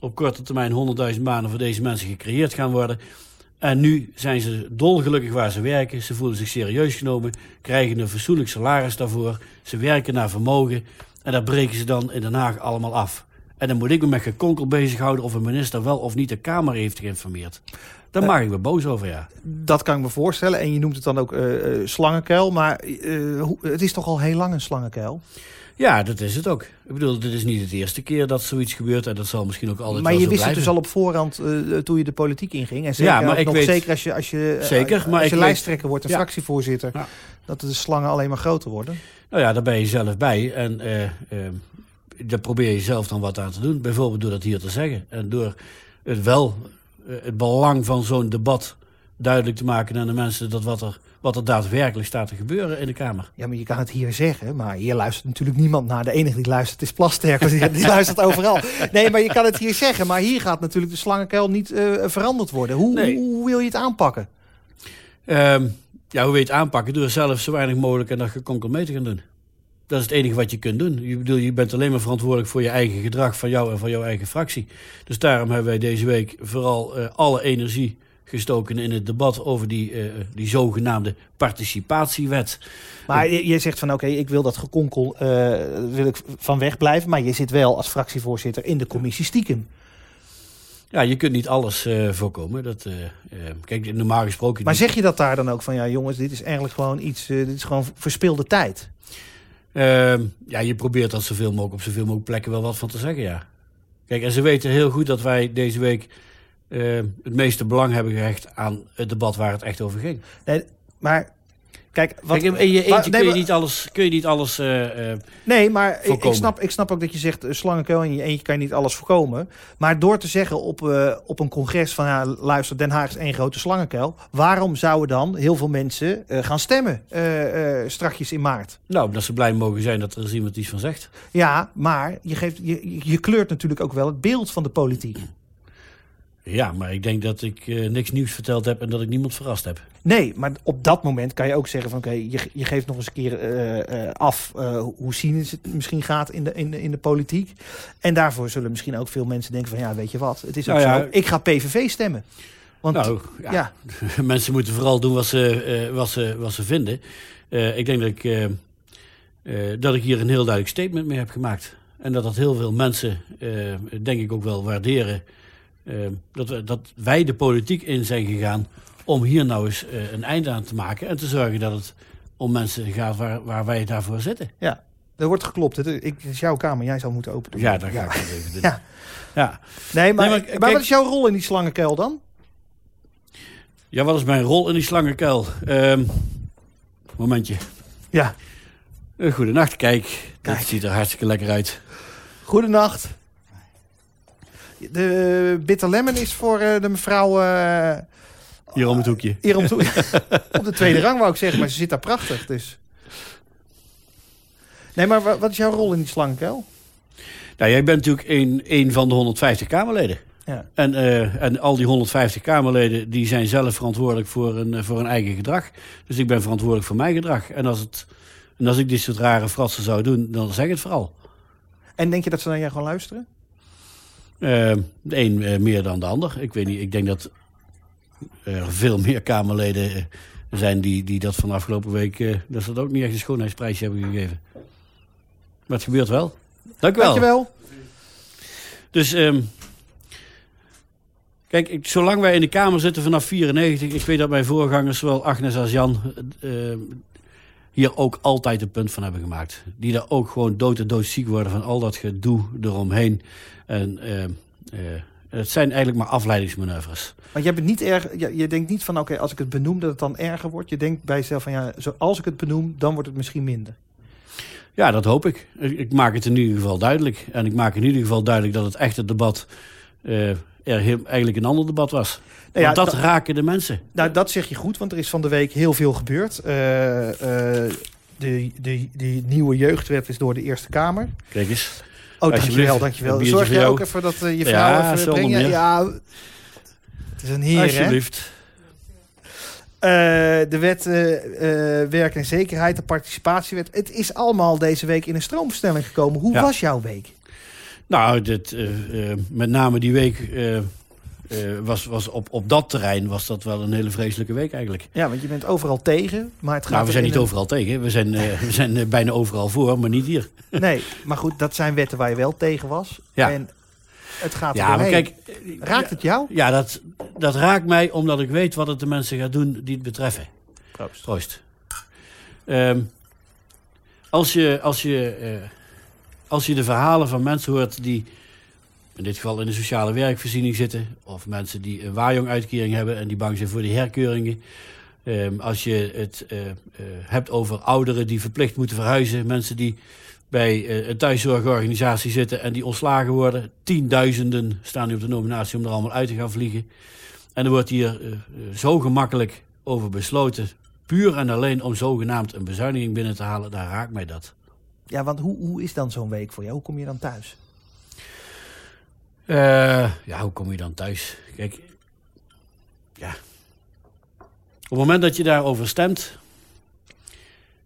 [SPEAKER 4] op korte termijn 100.000 banen voor deze mensen gecreëerd gaan worden. En nu zijn ze dolgelukkig waar ze werken. Ze voelen zich serieus genomen. Krijgen een fatsoenlijk salaris daarvoor. Ze werken naar vermogen. En dat breken ze dan in Den Haag allemaal af. En dan moet ik me met gekonkel bezighouden of een minister wel of niet de Kamer heeft geïnformeerd. Daar mag ik me boos over, ja.
[SPEAKER 3] Dat kan ik me voorstellen. En je noemt het dan ook eh, eh, slangenkuil. Maar eh, het is toch al heel lang een slangenkuil?
[SPEAKER 4] Ja, dat is het ook. Ik bedoel, dit is niet de eerste keer dat zoiets gebeurt. En dat zal misschien ook altijd
[SPEAKER 3] maar
[SPEAKER 4] wel
[SPEAKER 3] je
[SPEAKER 4] zo
[SPEAKER 3] wist het
[SPEAKER 4] blijven.
[SPEAKER 3] dus al op voorhand eh, toen je de politiek inging. En zeker,
[SPEAKER 4] Ja, maar ik
[SPEAKER 3] nog,
[SPEAKER 4] weet-
[SPEAKER 3] zeker als je, als je, eh,
[SPEAKER 4] Zeker,
[SPEAKER 3] als
[SPEAKER 4] maar
[SPEAKER 3] je
[SPEAKER 4] ik weet-
[SPEAKER 3] lijsttrekker wordt en
[SPEAKER 4] Ja.
[SPEAKER 3] fractievoorzitter.
[SPEAKER 4] Ja.
[SPEAKER 3] Dat de slangen alleen maar groter worden.
[SPEAKER 4] Nou ja, daar ben je zelf bij. En eh, daar probeer je zelf dan wat aan te doen. Bijvoorbeeld door dat hier te zeggen. En door het wel, het belang van zo'n debat duidelijk te maken aan de mensen... dat wat er, wat er daadwerkelijk staat te gebeuren in de Kamer.
[SPEAKER 3] Ja, maar je kan het hier zeggen. Maar hier luistert natuurlijk niemand naar. De enige die luistert is Plasterk. want Die, die luistert overal. Nee, maar je kan het hier zeggen. Maar hier gaat natuurlijk de slangenkuil niet eh, veranderd worden. Hoe,
[SPEAKER 4] Nee.
[SPEAKER 3] hoe, hoe wil je het aanpakken?
[SPEAKER 4] Ehm, ja, hoe wil je het aanpakken? Door zelf zo weinig mogelijk en dat gekonkel mee te gaan doen. Dat is het enige wat je kunt doen. Je, bedoel, je bent alleen maar verantwoordelijk voor je eigen gedrag van jou en van jouw eigen fractie. Dus daarom hebben wij deze week vooral eh, alle energie gestoken in het debat over die, eh, die zogenaamde participatiewet.
[SPEAKER 3] Maar je, je zegt van oké, ik wil dat gekonkel eh, wil ik van weg blijven. Maar je zit wel als fractievoorzitter in de commissie stiekem.
[SPEAKER 4] Ja, je kunt niet alles eh, voorkomen. Dat, kijk, normaal gesproken...
[SPEAKER 3] Maar zeg je dat daar dan ook van ja jongens, dit is eigenlijk gewoon iets, dit is gewoon verspilde tijd.
[SPEAKER 4] Ehm, ja, je probeert dat zoveel mogelijk op zoveel mogelijk plekken wel wat van te zeggen, ja. Kijk, en ze weten heel goed dat wij deze week eh, het meeste belang hebben gehecht aan het debat waar het echt over ging.
[SPEAKER 3] Nee, maar Kijk, wat,
[SPEAKER 4] Kijk, in je eentje
[SPEAKER 3] maar- nee,
[SPEAKER 4] kun, je niet alles, kun je niet alles... eh,
[SPEAKER 3] Nee, maar ik, snap, ik snap ook dat je zegt eh, slangenkuil in je eentje kan je niet alles voorkomen. Maar door te zeggen op, op een congres van ja, luister, Den Haag is één grote slangenkuil. Waarom zouden dan heel veel mensen gaan stemmen strakjes in maart?
[SPEAKER 4] nou, dat ze blij mogen zijn dat er eens iemand iets van zegt.
[SPEAKER 3] Ja, maar je, geeft, je, je kleurt natuurlijk ook wel het beeld van de politiek.
[SPEAKER 4] Ja, maar ik denk dat ik eh, niks nieuws verteld heb en dat ik niemand verrast heb.
[SPEAKER 3] Nee, maar op dat moment kan je ook zeggen van oké, je, je geeft nog eens een keer eh, eh, af hoe cynisch het misschien gaat in de, in, de, in de politiek. En daarvoor zullen misschien ook veel mensen denken van ja, weet je wat, het is ook
[SPEAKER 4] Nou ja,
[SPEAKER 3] zo, ik ga PVV stemmen. Want
[SPEAKER 4] Nou, ja.
[SPEAKER 3] ja. <laughs>
[SPEAKER 4] Mensen moeten vooral doen wat ze, wat ze, wat ze vinden. Ik denk dat ik, dat ik hier een heel duidelijk statement mee heb gemaakt. En dat dat heel veel mensen, denk ik, ook wel waarderen. Eh, dat, we, dat wij de politiek in zijn gegaan om hier nou eens eh, een einde aan te maken. En te zorgen dat het om mensen gaat waar, waar wij daarvoor zitten.
[SPEAKER 3] Ja, er wordt geklopt. Het ik, het is jouw kamer, jij zou moeten open doen.
[SPEAKER 4] Ja, dat ga ik even doen. <laughs>
[SPEAKER 3] Ja.
[SPEAKER 4] Ja.
[SPEAKER 3] Nee, maar,
[SPEAKER 4] Nee,
[SPEAKER 3] maar,
[SPEAKER 4] maar kijk-
[SPEAKER 3] wat is jouw rol in die slangenkuil dan?
[SPEAKER 4] ja, wat is mijn rol in die slangenkuil? Ehm momentje.
[SPEAKER 3] Ja,
[SPEAKER 4] Uh, goedenacht, kijk.
[SPEAKER 3] Kijk.
[SPEAKER 4] Dat ziet er hartstikke lekker uit.
[SPEAKER 3] goedenacht. De bitter lemon is voor eh, de mevrouw eh
[SPEAKER 4] Hier om het hoekje.
[SPEAKER 3] hier om toe- <laughs> op de tweede rang, wou ik zeggen, maar ze zit daar prachtig. Dus. Nee, maar wa- wat is jouw rol in die slangenkuil?
[SPEAKER 4] Nou, jij bent natuurlijk een, een van de 150 Kamerleden.
[SPEAKER 3] Ja.
[SPEAKER 4] En, eh, en al die 150 Kamerleden die zijn zelf verantwoordelijk voor een, eh, voor hun eigen gedrag. Dus ik ben verantwoordelijk voor mijn gedrag. En als, het, en als ik dit soort rare fratsen zou doen, dan zeg ik het vooral.
[SPEAKER 3] En denk je dat ze naar jou gaan luisteren?
[SPEAKER 4] Eh, de een eh, meer dan de ander. Ik weet niet, ik denk dat er veel meer Kamerleden eh, zijn die, die dat van afgelopen week... eh, dat ze dat ook niet echt een schoonheidsprijsje hebben gegeven. Maar het gebeurt wel. Dank u wel.
[SPEAKER 3] Dankjewel.
[SPEAKER 4] Dus, ehm, kijk, ik, zolang wij in de Kamer zitten vanaf 94... ik weet dat mijn voorgangers, zowel Agnes als Jan... hier ook altijd een punt van hebben gemaakt. Die daar ook gewoon dood en dood ziek worden van al dat gedoe eromheen. En eh, eh, het zijn eigenlijk maar afleidingsmanoeuvres.
[SPEAKER 3] Want jij bent niet erg, je, je denkt niet van oké, als ik het benoem dat het dan erger wordt. Je denkt bij jezelf van ja, zoals ik het benoem, dan wordt het misschien minder.
[SPEAKER 4] Ja, dat hoop ik. ik. ik maak het in ieder geval duidelijk. En ik maak in ieder geval duidelijk dat het echte debat... eh, er heel- eigenlijk een ander debat was.
[SPEAKER 3] Nou ja,
[SPEAKER 4] Want dat
[SPEAKER 3] da-
[SPEAKER 4] raken de mensen.
[SPEAKER 3] Nou, dat zeg je goed, want er is van de week heel veel gebeurd. Eh, eh, de, de, die nieuwe jeugdwet is door de Eerste Kamer.
[SPEAKER 4] Kijk eens.
[SPEAKER 3] Oh, dankjewel, Zorg jij
[SPEAKER 4] jou.
[SPEAKER 3] ook even dat eh, je
[SPEAKER 4] Ja,
[SPEAKER 3] vrouw even
[SPEAKER 4] zonder
[SPEAKER 3] brengt?
[SPEAKER 4] meer.
[SPEAKER 3] Ja, het is een heer, hè? De wet eh, werk en zekerheid, de participatiewet. Het is allemaal deze week in een stroomversnelling gekomen. Hoe
[SPEAKER 4] Ja.
[SPEAKER 3] was jouw week?
[SPEAKER 4] Nou, dit, eh, eh, met name die week eh, was, was op, op dat terrein was dat wel een hele vreselijke week eigenlijk.
[SPEAKER 3] Ja, want je bent overal tegen, maar het gaat
[SPEAKER 4] Nou, we zijn niet
[SPEAKER 3] een-
[SPEAKER 4] overal tegen. We zijn, we zijn bijna overal voor, maar niet hier.
[SPEAKER 3] Nee, maar goed, dat zijn wetten waar je wel tegen was.
[SPEAKER 4] Ja.
[SPEAKER 3] En het gaat
[SPEAKER 4] Ja, maar kijk...
[SPEAKER 3] Raakt het jou?
[SPEAKER 4] Ja, dat, dat raakt mij omdat ik weet wat het de mensen gaat doen die het betreffen.
[SPEAKER 3] Proost.
[SPEAKER 4] Troost. Ehm, als, je, als, je, als je de verhalen van mensen hoort die in dit geval in de sociale werkvoorziening zitten, of mensen die een waaijong-uitkering hebben en die bang zijn voor de herkeuringen. Ehm, als je het eh, eh, hebt over ouderen die verplicht moeten verhuizen, mensen die bij eh, een thuiszorgorganisatie zitten en die ontslagen worden. Tienduizenden staan nu op de nominatie om er allemaal uit te gaan vliegen. En er wordt hier zo gemakkelijk over besloten, puur en alleen om zogenaamd een bezuiniging binnen te halen, daar raakt mij dat.
[SPEAKER 3] Ja, want hoe, hoe is dan zo'n week voor jou? Hoe kom je dan thuis?
[SPEAKER 4] Eh, ja, hoe kom je dan thuis? Kijk, ja. Op het moment dat je daarover stemt.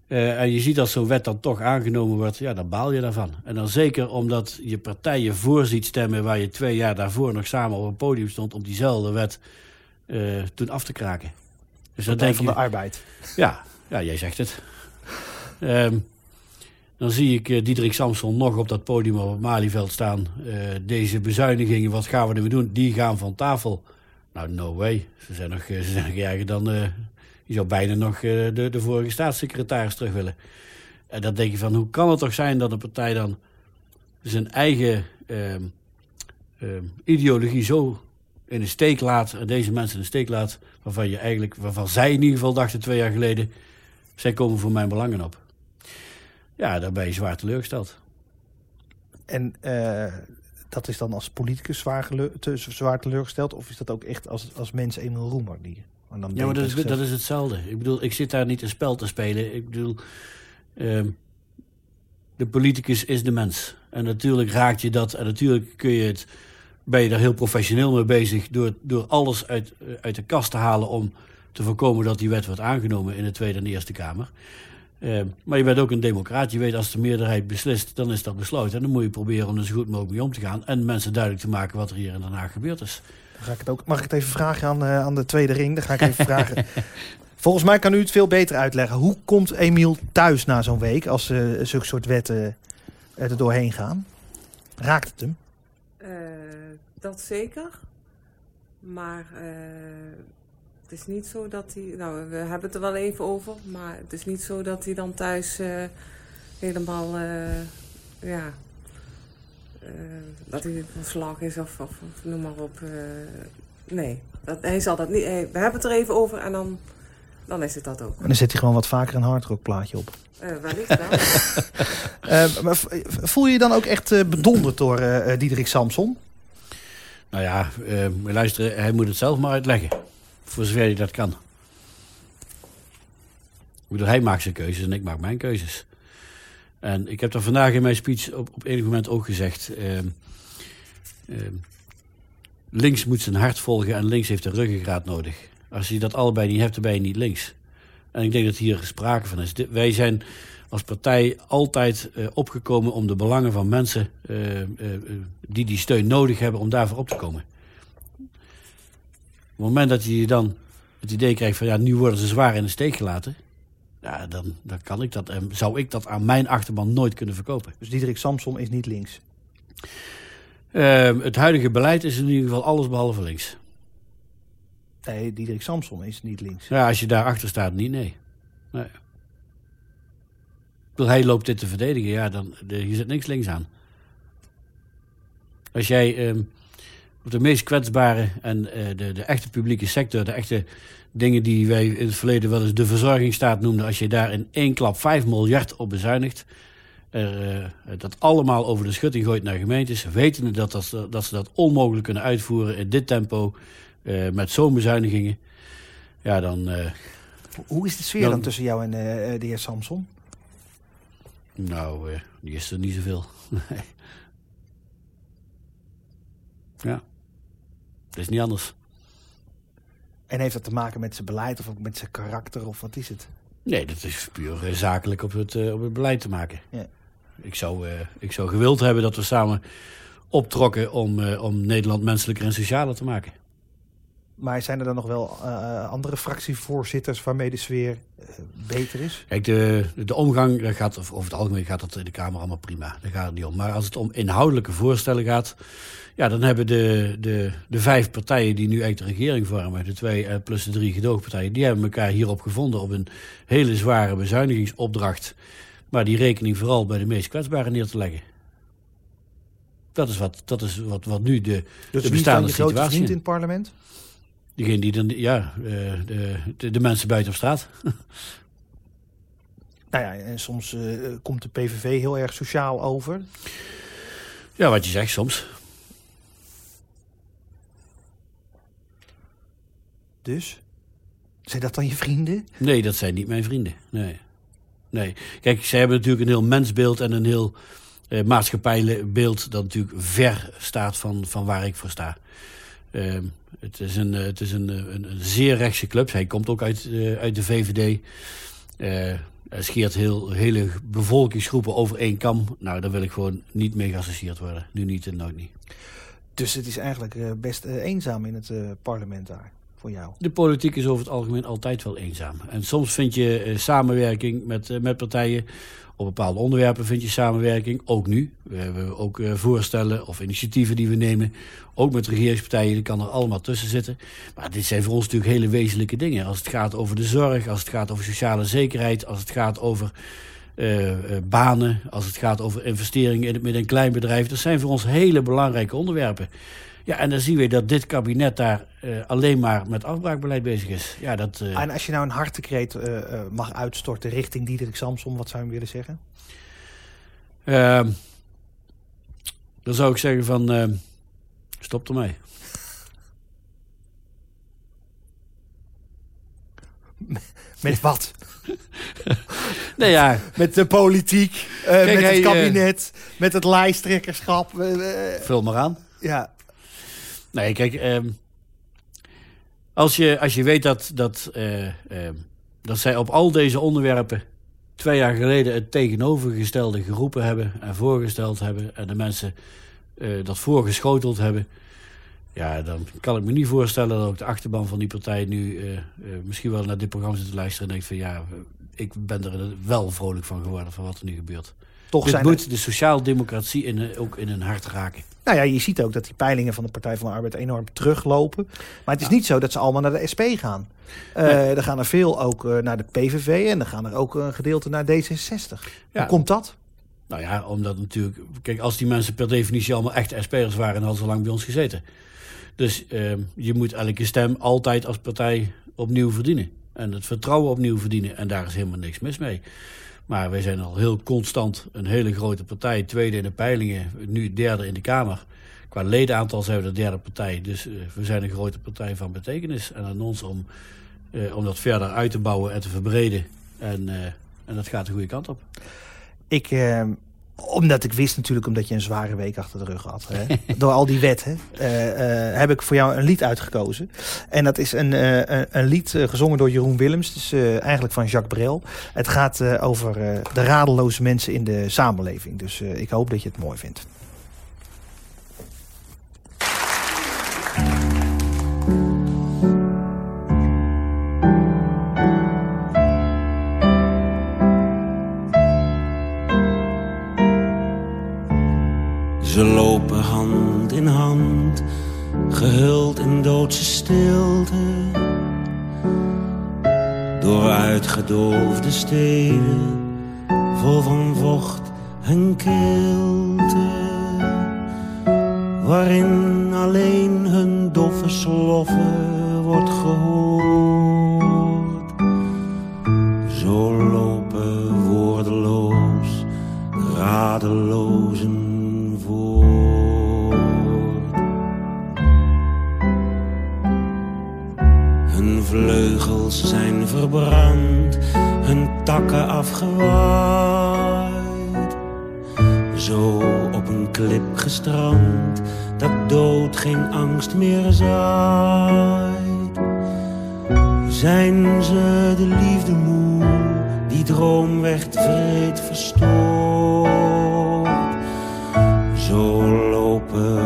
[SPEAKER 4] eh, en je ziet dat zo'n wet dan toch aangenomen wordt, ja, dan baal je daarvan. En dan zeker omdat je partijen voor ziet stemmen waar je twee jaar daarvoor nog samen op een podium stond om diezelfde wet eh, toen af te kraken. Dus
[SPEAKER 3] Partij
[SPEAKER 4] denk
[SPEAKER 3] van
[SPEAKER 4] je,
[SPEAKER 3] de Arbeid.
[SPEAKER 4] ja, ja, jij zegt het. Ehm, dan zie ik eh, Diederik Samson nog op dat podium op het Malieveld staan. Eh, deze bezuinigingen, wat gaan we ermee doen? Die gaan van tafel. Nou, no way. Ze zijn nog, eh, ze zijn erger dan... je zou bijna nog de, de vorige staatssecretaris terug willen. En dan denk je van, hoe kan het toch zijn dat een partij dan zijn eigen ehm, ehm, ideologie zo in de steek laat... en deze mensen in de steek laat... waarvan, je eigenlijk, waarvan zij in ieder geval dachten twee jaar geleden Zij komen voor mijn belangen op. Ja, daar ben je zwaar teleurgesteld.
[SPEAKER 3] En eh, dat is dan als politicus zwaar, geleu- te, zwaar teleurgesteld? Of is dat ook echt als, als mens Emil Roemer? Die, en dan
[SPEAKER 4] Ja, maar dat is, dat is hetzelfde. Ik bedoel, ik zit daar niet een spel te spelen. Ik bedoel, ehm, de politicus is de mens. En natuurlijk raakt je dat. En natuurlijk kun je het, ben je daar heel professioneel mee bezig... door, door alles uit, eh, uit de kast te halen om te voorkomen dat die wet wordt aangenomen... in de Tweede en Eerste Kamer. Ehm, maar je bent ook een democraat. Je weet als de meerderheid beslist, dan is dat besloten. En dan moet je proberen om er zo goed mogelijk mee om te gaan... en mensen duidelijk te maken wat er hier in Den Haag gebeurd is.
[SPEAKER 3] Dan ga ik het ook, mag ik het even vragen aan, eh, aan de tweede ring? Dan ga ik even vragen. <laughs> Volgens mij kan u het veel beter uitleggen. Hoe komt Emiel thuis na zo'n week als eh zulke soort wetten er doorheen gaan? Raakt het hem?
[SPEAKER 5] Eh, dat zeker. Maar eh, het is niet zo dat hij. Nou, we hebben het er wel even over. Maar het is niet zo dat hij dan thuis eh, helemaal. eh, ja. eh, dat hij van slag is of, of, of noem maar op. eh, nee, dat, hij zal dat niet. hij- we hebben het er even over en dan, dan is het dat ook.
[SPEAKER 3] En dan zet hij gewoon wat vaker een hardrockplaatje op.
[SPEAKER 5] Eh wellicht wel. <laughs>
[SPEAKER 3] Maar voel je je dan ook echt eh, bedonderd door Diederik Samson?
[SPEAKER 4] Nou ja, eh, luister, hij moet het zelf maar uitleggen. Voor zover hij dat kan. Ik hij maakt zijn keuzes en ik maak mijn keuzes. En ik heb dat vandaag in mijn speech op, op enig moment ook gezegd. ehm, ehm, links moet zijn hart volgen en links heeft een ruggengraat nodig. Als je dat allebei niet hebt, dan ben je niet links. En ik denk dat hier sprake van is. Wij zijn als partij altijd eh, opgekomen om de belangen van mensen eh, eh, die die steun nodig hebben, om daarvoor op te komen. Op het moment dat je dan het idee krijgt van ja, nu worden ze zwaar in de steek gelaten. Ja, dan, dan kan ik dat en zou ik dat aan mijn achterban nooit kunnen verkopen.
[SPEAKER 3] Dus Diederik Samson is niet links.
[SPEAKER 4] Eh, het huidige beleid is in ieder geval alles behalve links.
[SPEAKER 3] Nee, Diederik Samson is niet links.
[SPEAKER 4] Ja, als je daar achter staat, niet, nee. nee. Hij loopt dit te verdedigen, ja, dan de, je zit niks links aan. Als jij ehm, op de meest kwetsbare en eh, de, de echte publieke sector, de echte dingen die wij in het verleden wel eens de verzorgingsstaat noemden, als je daar in één klap 5 miljard op bezuinigt, er, eh, dat allemaal over de schutting gooit naar gemeentes, wetende dat, dat, ze- dat ze dat onmogelijk kunnen uitvoeren in dit tempo, eh, met zo'n bezuinigingen, ja, dan,
[SPEAKER 3] Hoe is de sfeer
[SPEAKER 4] Dan-
[SPEAKER 3] dan tussen jou en de heer Samson?
[SPEAKER 4] Nou, die is er niet zoveel. <laughs> Ja. Het is niet anders.
[SPEAKER 3] En heeft dat te maken met zijn beleid of ook met zijn karakter of wat is het?
[SPEAKER 4] Nee, dat is puur eh, zakelijk op het, eh, op het beleid te maken.
[SPEAKER 3] Ja.
[SPEAKER 4] Ik, zou, eh, ik zou gewild hebben dat we samen optrokken om, om Nederland menselijker en socialer te maken.
[SPEAKER 3] Maar zijn er dan nog wel andere fractievoorzitters waarmee de sfeer beter is?
[SPEAKER 4] Kijk, de, de omgang, dat gaat, of over het algemeen gaat dat in de Kamer allemaal prima. Daar gaat het niet om. Maar als het om inhoudelijke voorstellen gaat... Ja, dan hebben de, de, de vijf partijen die nu eigenlijk de regering vormen... de twee eh, plus de drie gedoogpartijen... die hebben elkaar hierop gevonden op een hele zware bezuinigingsopdracht. Maar die rekening vooral bij de meest kwetsbaren neer te leggen. Dat is wat, dat is wat, wat nu de,
[SPEAKER 3] Dus
[SPEAKER 4] de bestaande situatie
[SPEAKER 3] vriend
[SPEAKER 4] is.
[SPEAKER 3] in het parlement?
[SPEAKER 4] Diegene die dan, ja, eh, de, de, de mensen buiten op straat. <laughs>
[SPEAKER 3] Nou ja, en soms eh, komt de PVV heel erg sociaal over.
[SPEAKER 4] Ja, wat je zegt soms.
[SPEAKER 3] Dus, zijn dat dan je vrienden?
[SPEAKER 4] Nee, dat zijn niet mijn vrienden. Nee. nee. Kijk, zij hebben natuurlijk een heel mensbeeld en een heel eh maatschappijbeeld dat natuurlijk ver staat van, van waar ik voor sta. Ehm, het is, een, eh, het is een, eh, een, een zeer rechtse club. Hij komt ook uit, eh, uit de VVD. Hij scheert heel, hele bevolkingsgroepen over één kam. Nou, daar wil ik gewoon niet mee geassocieerd worden. Nu niet en nooit niet.
[SPEAKER 3] Dus het is eigenlijk best eenzaam in het parlement daar, voor jou.
[SPEAKER 4] De politiek is over het algemeen altijd wel eenzaam. En soms vind je eh, samenwerking met, eh, met partijen. Op bepaalde onderwerpen vind je samenwerking. Ook nu. We hebben ook eh, voorstellen of initiatieven die we nemen. Ook met regeringspartijen. Die kan er allemaal tussen zitten. Maar dit zijn voor ons natuurlijk hele wezenlijke dingen. Als het gaat over de zorg. Als het gaat over sociale zekerheid. Als het gaat over banen. Als het gaat over investeringen in het midden- en kleinbedrijf. Dat zijn voor ons hele belangrijke onderwerpen. Ja, en dan zien we dat dit kabinet daar eh, alleen maar met afbraakbeleid bezig is. Ja, dat, uh...
[SPEAKER 3] En als je nou een hartekreet uh, mag uitstorten richting Diederik Samson, wat zou je hem willen zeggen?
[SPEAKER 4] Ehm, dan zou ik zeggen van, stop ermee. <laughs>
[SPEAKER 3] Met wat? <laughs>
[SPEAKER 4] nee, ja.
[SPEAKER 3] Met de politiek, Kijk, met het kabinet, met het lijsttrekkerschap.
[SPEAKER 4] Vul maar aan.
[SPEAKER 3] Ja.
[SPEAKER 4] Nee, kijk, ehm, als, je, als je weet dat, dat, uh, dat zij op al deze onderwerpen twee jaar geleden het tegenovergestelde geroepen hebben en voorgesteld hebben en de mensen uh, dat voorgeschoteld hebben, ja, dan kan ik me niet voorstellen dat ook de achterban van die partij nu uh, misschien wel naar dit programma zit te luisteren en denkt van ja, ik ben er wel vrolijk van geworden van wat er nu gebeurt. Toch Dit zijn moet de sociaaldemocratie in, ook in hun hart raken.
[SPEAKER 3] Nou ja, je ziet ook dat die peilingen van de Partij van de Arbeid enorm teruglopen. Maar het is niet zo dat ze allemaal naar de SP gaan. Uh, Er gaan er veel ook uh, naar de PVV en er gaan er ook een gedeelte naar D66. Hoe komt dat?
[SPEAKER 4] Nou ja, omdat natuurlijk... Kijk, als die mensen per definitie allemaal echt SP'ers waren... dan hadden ze lang bij ons gezeten. Dus uh, je moet elke stem altijd als partij opnieuw verdienen. En het vertrouwen opnieuw verdienen. En daar is helemaal niks mis mee. Maar wij zijn al heel constant een hele grote partij. Tweede in de peilingen, nu derde in de Kamer. Qua ledenaantal zijn we de derde partij. Dus uh, we zijn een grote partij van betekenis. En aan ons om, uh, om dat verder uit te bouwen en te verbreden. En, uh, en dat gaat de goede kant op.
[SPEAKER 3] Ik omdat ik wist natuurlijk, omdat je een zware week achter de rug had. Hè? <laughs> Door al die wetten. Uh, uh, heb ik voor jou een lied uitgekozen. En dat is een, uh, een lied gezongen door Jeroen Willems. Dus eigenlijk van Jacques Brel. Het gaat over de radeloze mensen in de samenleving. Dus ik hoop dat je het mooi vindt.
[SPEAKER 8] Gehuld in doodse stilte. Door uitgedoofde steden, vol van vocht en kilte. Waarin alleen hun doffe sloffen wordt gehoord. Hun takken afgewaaid. Zo op een klip gestrand, dat dood geen angst meer zaait. Zijn ze de liefde moe, die droom werd vreed verstoord. Zo lopen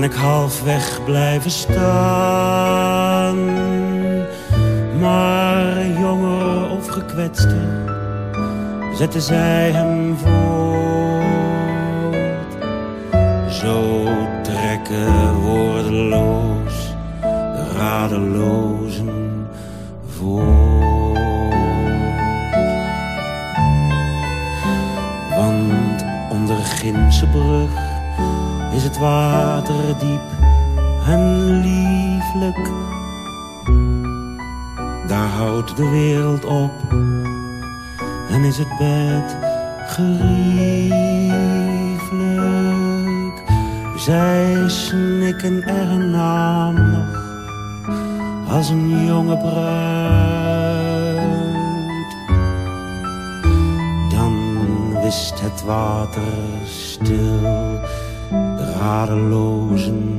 [SPEAKER 8] ben ik halfweg blijven staan. Maar jonger of gekwetste zetten zij hem voort. Zo trekken woordeloos de radelozen voort. Want onder Ginse brug is het water diep en lieflijk daar houdt de wereld op en is het bed geriefelijk. Zij snikken er naam nog als een jonge bruid. Dan wist het water stil radelozen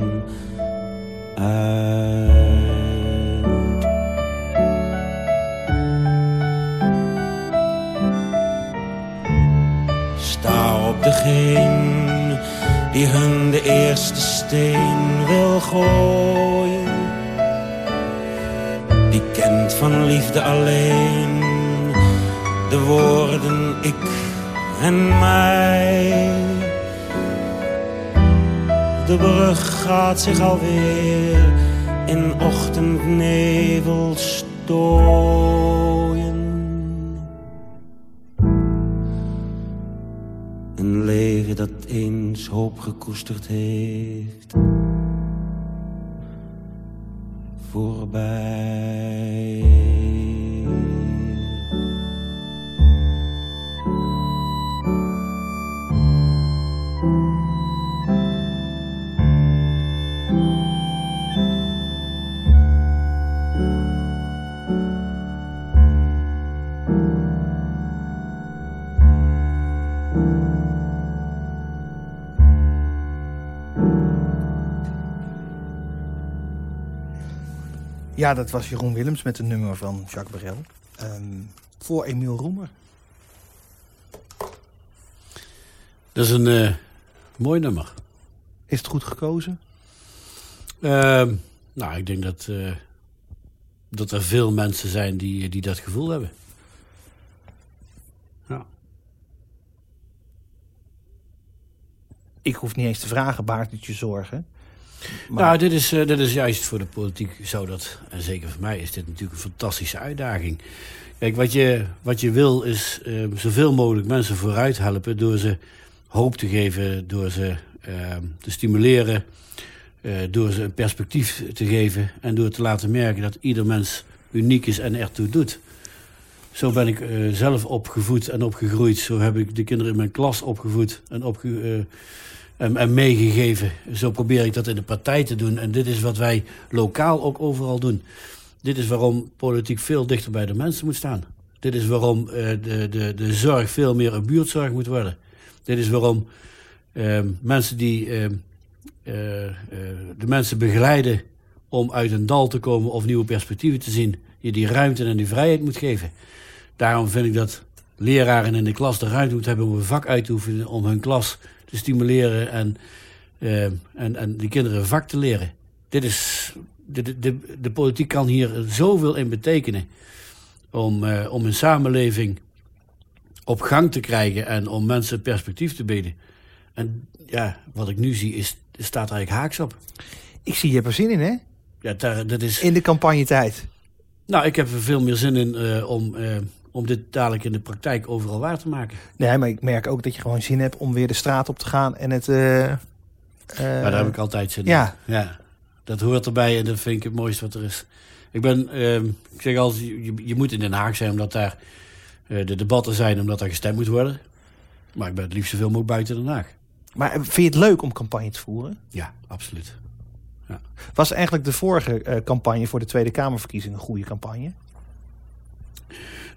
[SPEAKER 8] uit. degene die hun de eerste steen wil gooien. Die kent van liefde alleen de woorden ik en mij. De brug gaat zich alweer in ochtendnevel stooien. Een leven dat eens hoop gekoesterd heeft. Voorbij.
[SPEAKER 3] Ja, dat was Jeroen Willems met een nummer van Jacques Brel. Ehm, voor Emiel Roemer.
[SPEAKER 4] Dat is een eh, mooi nummer.
[SPEAKER 3] Is het goed gekozen?
[SPEAKER 4] Ehm, nou, ik denk dat, eh, dat er veel mensen zijn die, die dat gevoel hebben. Ja.
[SPEAKER 3] Ik hoef niet eens te vragen, baart het je zorgen?
[SPEAKER 4] Nou, dit is, eh, dit is juist voor de politiek zo dat, en zeker voor mij is dit natuurlijk een fantastische uitdaging. Kijk, wat je, wat je wil is eh, zoveel mogelijk mensen vooruit helpen door ze hoop te geven, door ze eh, te stimuleren, eh, door ze een perspectief te geven en door te laten merken dat ieder mens uniek is en ertoe doet. Zo ben ik eh, zelf opgevoed en opgegroeid. Zo heb ik de kinderen in mijn klas opgevoed en opge eh, en, en meegegeven. Zo probeer ik dat in de partij te doen. En dit is wat wij lokaal ook overal doen. Dit is waarom politiek veel dichter bij de mensen moet staan. Dit is waarom eh, de, de, de zorg veel meer een buurtzorg moet worden. Dit is waarom eh, mensen die eh, eh, eh, de mensen begeleiden om uit een dal te komen of nieuwe perspectieven te zien, je die ruimte en die vrijheid moet geven. Daarom vind ik dat leraren in de klas de ruimte moeten hebben om een vak uit te oefenen, om hun klas te stimuleren en, eh, en, en die kinderen een vak te leren. Dit is, de, de, de, politiek kan hier zoveel in betekenen om, eh, om een samenleving op gang te krijgen en om mensen perspectief te bieden. En ja, wat ik nu zie, is, staat er eigenlijk haaks op.
[SPEAKER 3] Ik zie je hebt er zin in, hè?
[SPEAKER 4] Ja, daar, dat is...
[SPEAKER 3] In de campagnetijd.
[SPEAKER 4] Nou, ik heb er veel meer zin in eh, om, eh, om dit dadelijk in de praktijk overal waar te maken.
[SPEAKER 3] Nee, maar ik merk ook dat je gewoon zin hebt om weer de straat op te gaan en het... eh, eh,
[SPEAKER 4] Maar daar heb ik altijd zin
[SPEAKER 3] ja.
[SPEAKER 4] in. Ja, dat hoort erbij en dat vind ik het mooiste wat er is. Ik ben, ehm, ik zeg altijd, je, je moet in Den Haag zijn omdat daar eh, de debatten zijn, omdat daar gestemd moet worden. Maar ik ben het liefst zoveel mogelijk buiten Den Haag.
[SPEAKER 3] Maar vind je het leuk om campagne te voeren?
[SPEAKER 4] Ja, absoluut.
[SPEAKER 3] Was eigenlijk de vorige eh, campagne voor de Tweede Kamerverkiezingen een goede campagne?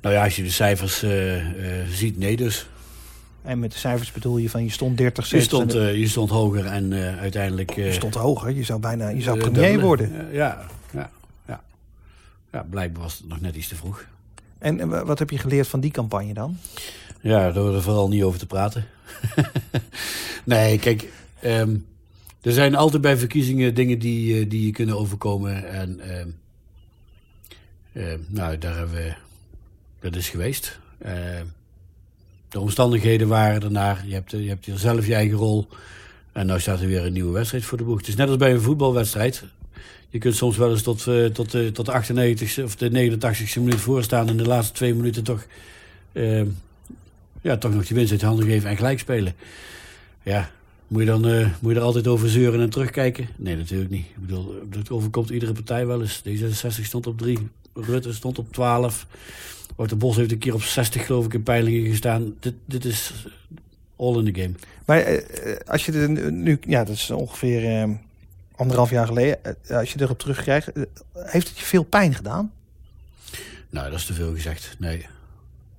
[SPEAKER 4] Nou ja, als je de cijfers eh, eh, ziet, nee dus.
[SPEAKER 3] En met de cijfers bedoel je van je stond 30
[SPEAKER 4] Je stond, eh, je stond hoger en uiteindelijk... eh,
[SPEAKER 3] je stond hoger. Je zou bijna je zou premier worden.
[SPEAKER 4] Ja, ja, ja. Ja, blijkbaar was het nog net iets te vroeg.
[SPEAKER 3] En wat heb je geleerd van die campagne dan?
[SPEAKER 4] Ja, door er vooral niet over te praten. <laughs> nee, kijk, ehm, er zijn altijd bij verkiezingen dingen die, die je kunnen overkomen. En ehm, ehm, nou, daar hebben we, dat is geweest. Ehm, de omstandigheden waren ernaar. Je hebt, je hebt hier zelf je eigen rol. En nou staat er weer een nieuwe wedstrijd voor de boeg. Het is net als bij een voetbalwedstrijd. Je kunt soms wel eens tot, eh, tot, de tot de 98 of de 89ste minuut voorstaan... en de laatste twee minuten toch... ehm, ja, toch nog die winst uit de handen geven en gelijk spelen. Ja, moet je dan eh, moet je er altijd over zeuren en terugkijken? Nee, natuurlijk niet. Ik bedoel, dat overkomt iedere partij wel eens. D66 stond op 3, Rutte stond op 12. Wouter Bos heeft een keer op 60 geloof ik in peilingen gestaan. Dit, dit is all in the game.
[SPEAKER 3] Maar eh, eh, als je er nu, ja, dat is ongeveer eh, anderhalf jaar geleden. als je erop terugkrijgt, heeft het je veel pijn gedaan?
[SPEAKER 4] Nou, dat is te veel gezegd. Nee.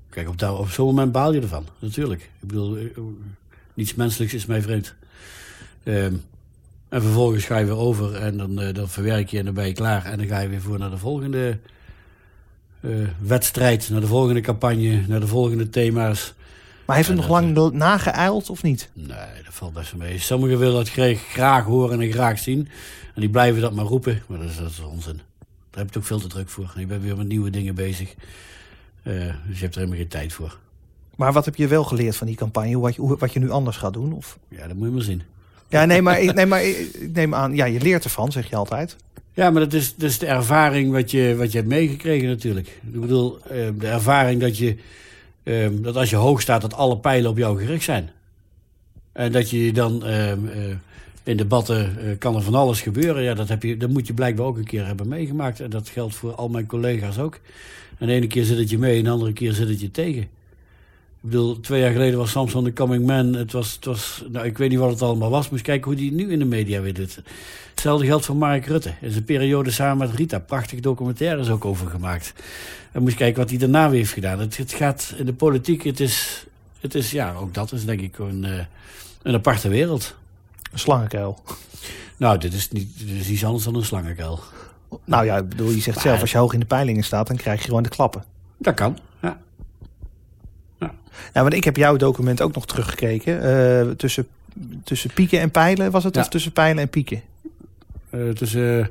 [SPEAKER 4] Kijk, op, op zo'n moment baal je ervan. Natuurlijk. Ik bedoel, niets menselijks is mij vreemd. Ehm, en vervolgens ga je weer over en dan, eh, dan verwerk je en dan ben je klaar. En dan ga je weer voor naar de volgende wedstrijd, naar de volgende campagne, naar de volgende thema's.
[SPEAKER 3] Maar heeft het nog lang nageijld of niet?
[SPEAKER 4] Nee, dat valt best wel mee. Sommigen willen dat graag, graag horen en graag zien. En die blijven dat maar roepen. Maar dat is, dat is onzin. Daar heb je ook veel te druk voor. Ik ben weer met nieuwe dingen bezig. dus je hebt er helemaal geen tijd voor.
[SPEAKER 3] Maar wat heb je wel geleerd van die campagne? Wat je, wat je nu anders gaat doen? Of?
[SPEAKER 4] Ja, dat moet je maar zien.
[SPEAKER 3] Ja, nee, maar, ik- nee, maar ik neem aan, ja, je leert ervan, zeg je altijd.
[SPEAKER 4] Ja, maar dat is, dat is de ervaring wat je, wat je hebt meegekregen natuurlijk. Ik bedoel, eh, de ervaring dat, je, eh, dat als je hoog staat... dat alle pijlen op jou gericht zijn. En dat je dan eh, eh, in debatten eh, kan er van alles gebeuren. Ja, dat, heb je, dat moet je blijkbaar ook een keer hebben meegemaakt. En dat geldt voor al mijn collega's ook. En de ene keer zit het je mee en de andere keer zit het je tegen. Ik bedoel, twee jaar geleden was Samson de Coming Man. Het was, het was, nou, ik weet niet wat het allemaal was. Moest kijken hoe die nu in de media weer doet. Hetzelfde geldt voor Mark Rutte. In zijn periode samen met Rita. Prachtig documentaires ook over gemaakt. En moest kijken wat hij daarna weer heeft gedaan. Het, het gaat in de politiek, het is, het is, ja, ook dat is denk ik een, eh, een aparte wereld.
[SPEAKER 3] Een slangenkuil.
[SPEAKER 4] Nou, dit is, niet, dit is iets anders dan een slangenkuil.
[SPEAKER 3] Nou ja, ik bedoel, je zegt zelf, als je hoog in de peilingen staat, dan krijg je gewoon de klappen.
[SPEAKER 4] Dat kan.
[SPEAKER 3] Nou, want ik heb jouw document ook nog teruggekeken. eh, tussen, tussen pieken en pijlen was het?
[SPEAKER 4] Ja.
[SPEAKER 3] Of tussen pijlen en pieken?
[SPEAKER 4] Eh tussen,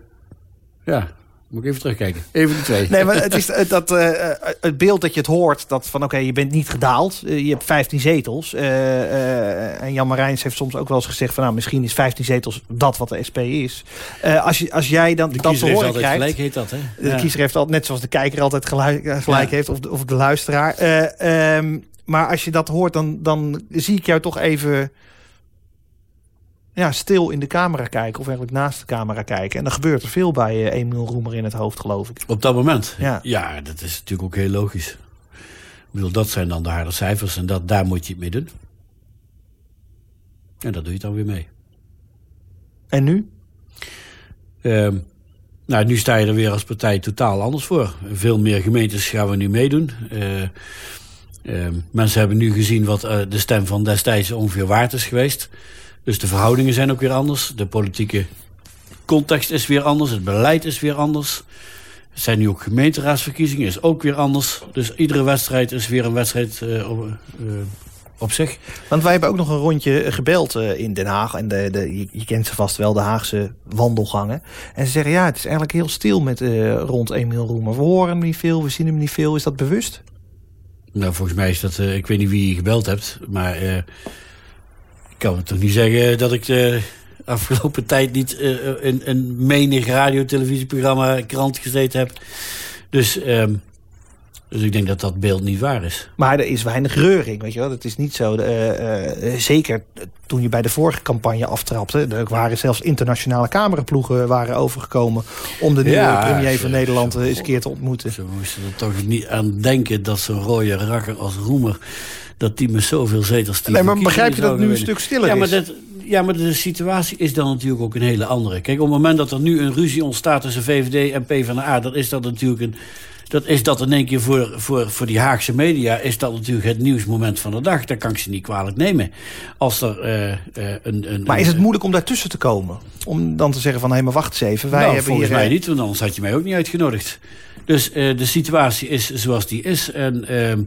[SPEAKER 4] ja, moet ik even terugkijken. Even die twee.
[SPEAKER 3] Nee, maar het is eh, dat, eh, eh, het beeld dat je het hoort, dat van oké, je bent niet gedaald. Eh, je hebt 15 zetels. Eh, eh, en Jan Marijns heeft soms ook wel eens gezegd van nou, misschien is 15 zetels dat wat de SP is. Eh, als, je, als jij dan
[SPEAKER 4] de
[SPEAKER 3] dat te
[SPEAKER 4] kiezer heeft
[SPEAKER 3] horen
[SPEAKER 4] altijd
[SPEAKER 3] krijgt.
[SPEAKER 4] gelijk, heet dat, hè?
[SPEAKER 3] De
[SPEAKER 4] Ja.
[SPEAKER 3] kiezer heeft altijd, net zoals de kijker altijd gelijk, eh, gelijk
[SPEAKER 4] Ja.
[SPEAKER 3] heeft, of de, of de luisteraar. Eh, ehm, maar als je dat hoort, dan, dan zie ik jou toch even ja, stil in de camera kijken. Of eigenlijk naast de camera kijken. En dan gebeurt er veel bij eh, Emiel Roemer in het hoofd, geloof ik.
[SPEAKER 4] Op dat moment?
[SPEAKER 3] Ja.
[SPEAKER 4] ja, dat is natuurlijk ook heel logisch. Ik bedoel, dat zijn dan de harde cijfers en dat, daar moet je het mee doen. En daar doe je het dan weer mee.
[SPEAKER 3] En nu?
[SPEAKER 4] Ehm, nou, nu sta je er weer als partij totaal anders voor. Veel meer gemeentes gaan we nu meedoen. Eh, ehm, mensen hebben nu gezien wat eh, de stem van destijds ongeveer waard is geweest. Dus de verhoudingen zijn ook weer anders. De politieke context is weer anders. Het beleid is weer anders. Er zijn nu ook gemeenteraadsverkiezingen, is ook weer anders. Dus iedere wedstrijd is weer een wedstrijd eh, op, eh, op zich.
[SPEAKER 3] Want wij hebben ook nog een rondje gebeld in Den Haag. En de, de, je, kent ze vast wel, de Haagse wandelgangen. En ze zeggen, ja, het is eigenlijk heel stil met, eh, rond Emiel Roemer. We horen hem niet veel, we zien hem niet veel. Is dat bewust?
[SPEAKER 4] Nou, volgens mij is dat... eh, ik weet niet wie je gebeld hebt, maar... eh, ik kan me toch niet zeggen dat ik de afgelopen tijd niet eh, in een menig radio, televisieprogramma, krant gezeten heb. Dus, ehm, dus ik denk dat dat beeld niet waar is.
[SPEAKER 3] Maar er is weinig reuring, weet je wel. Het is niet zo, eh, eh, zeker toen je bij de vorige campagne aftrapte... er waren zelfs internationale cameraploegen waren overgekomen... om de nieuwe
[SPEAKER 4] Ja,
[SPEAKER 3] premier
[SPEAKER 4] ze-
[SPEAKER 3] van Nederland eh, eens een keer te ontmoeten.
[SPEAKER 4] Ze moesten er toch niet aan denken dat zo'n rode rakker als Roemer... dat die met zoveel zetels... die
[SPEAKER 3] Nee, maar begrijp je dat nu een stuk stiller
[SPEAKER 4] ja, maar
[SPEAKER 3] is?
[SPEAKER 4] Dat, ja, maar de situatie is dan natuurlijk ook een hele andere. Kijk, op het moment dat er nu een ruzie ontstaat tussen VVD en PvdA... dan is dat natuurlijk een... Dat is dat in één keer voor, voor, voor die Haagse media... is dat natuurlijk het nieuwsmoment van de dag. Dat kan ik ze niet kwalijk nemen. Als er eh, eh, een, een...
[SPEAKER 3] Maar is het moeilijk om daartussen te komen? Om dan te zeggen van, hé, maar wacht eens even. Wij
[SPEAKER 4] nou,
[SPEAKER 3] hebben
[SPEAKER 4] volgens
[SPEAKER 3] hier,
[SPEAKER 4] mij
[SPEAKER 3] eh,
[SPEAKER 4] niet, want anders had je mij ook niet uitgenodigd. Dus eh, de situatie is zoals die is. En ehm,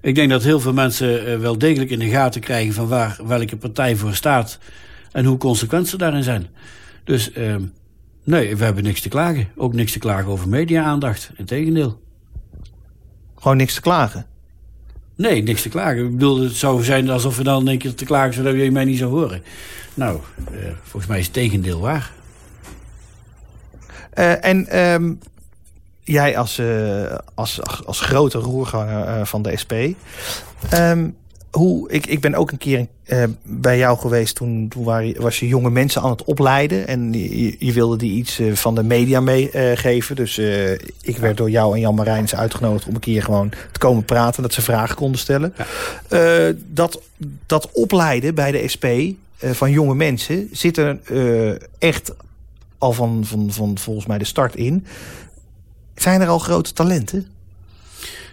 [SPEAKER 4] ik denk dat heel veel mensen wel degelijk in de gaten krijgen... van waar welke partij voor staat en hoe consequent ze daarin zijn. Dus ehm, nee, we hebben niks te klagen. Ook niks te klagen over media-aandacht. Integendeel.
[SPEAKER 3] Gewoon niks te klagen.
[SPEAKER 4] Nee, niks te klagen. Ik bedoel, het zou zijn alsof we dan één keer te klagen... zodat je mij niet zou horen. Nou, eh, volgens mij is het tegendeel waar.
[SPEAKER 3] Eh, en ehm, jij als, eh, als, als grote roerganger eh, van de SP. ehm, hoe, ik, ik ben ook een keer eh, bij jou geweest. Toen, toen was je jonge mensen aan het opleiden. En je, je wilde die iets eh, van de media meegeven. dus eh, ik werd door jou en Jan Marijns uitgenodigd om een keer gewoon te komen praten. Dat ze vragen konden stellen. Dat, dat opleiden bij de SP van jonge mensen zit er echt al van, van, van volgens mij de start in. Zijn er al grote talenten?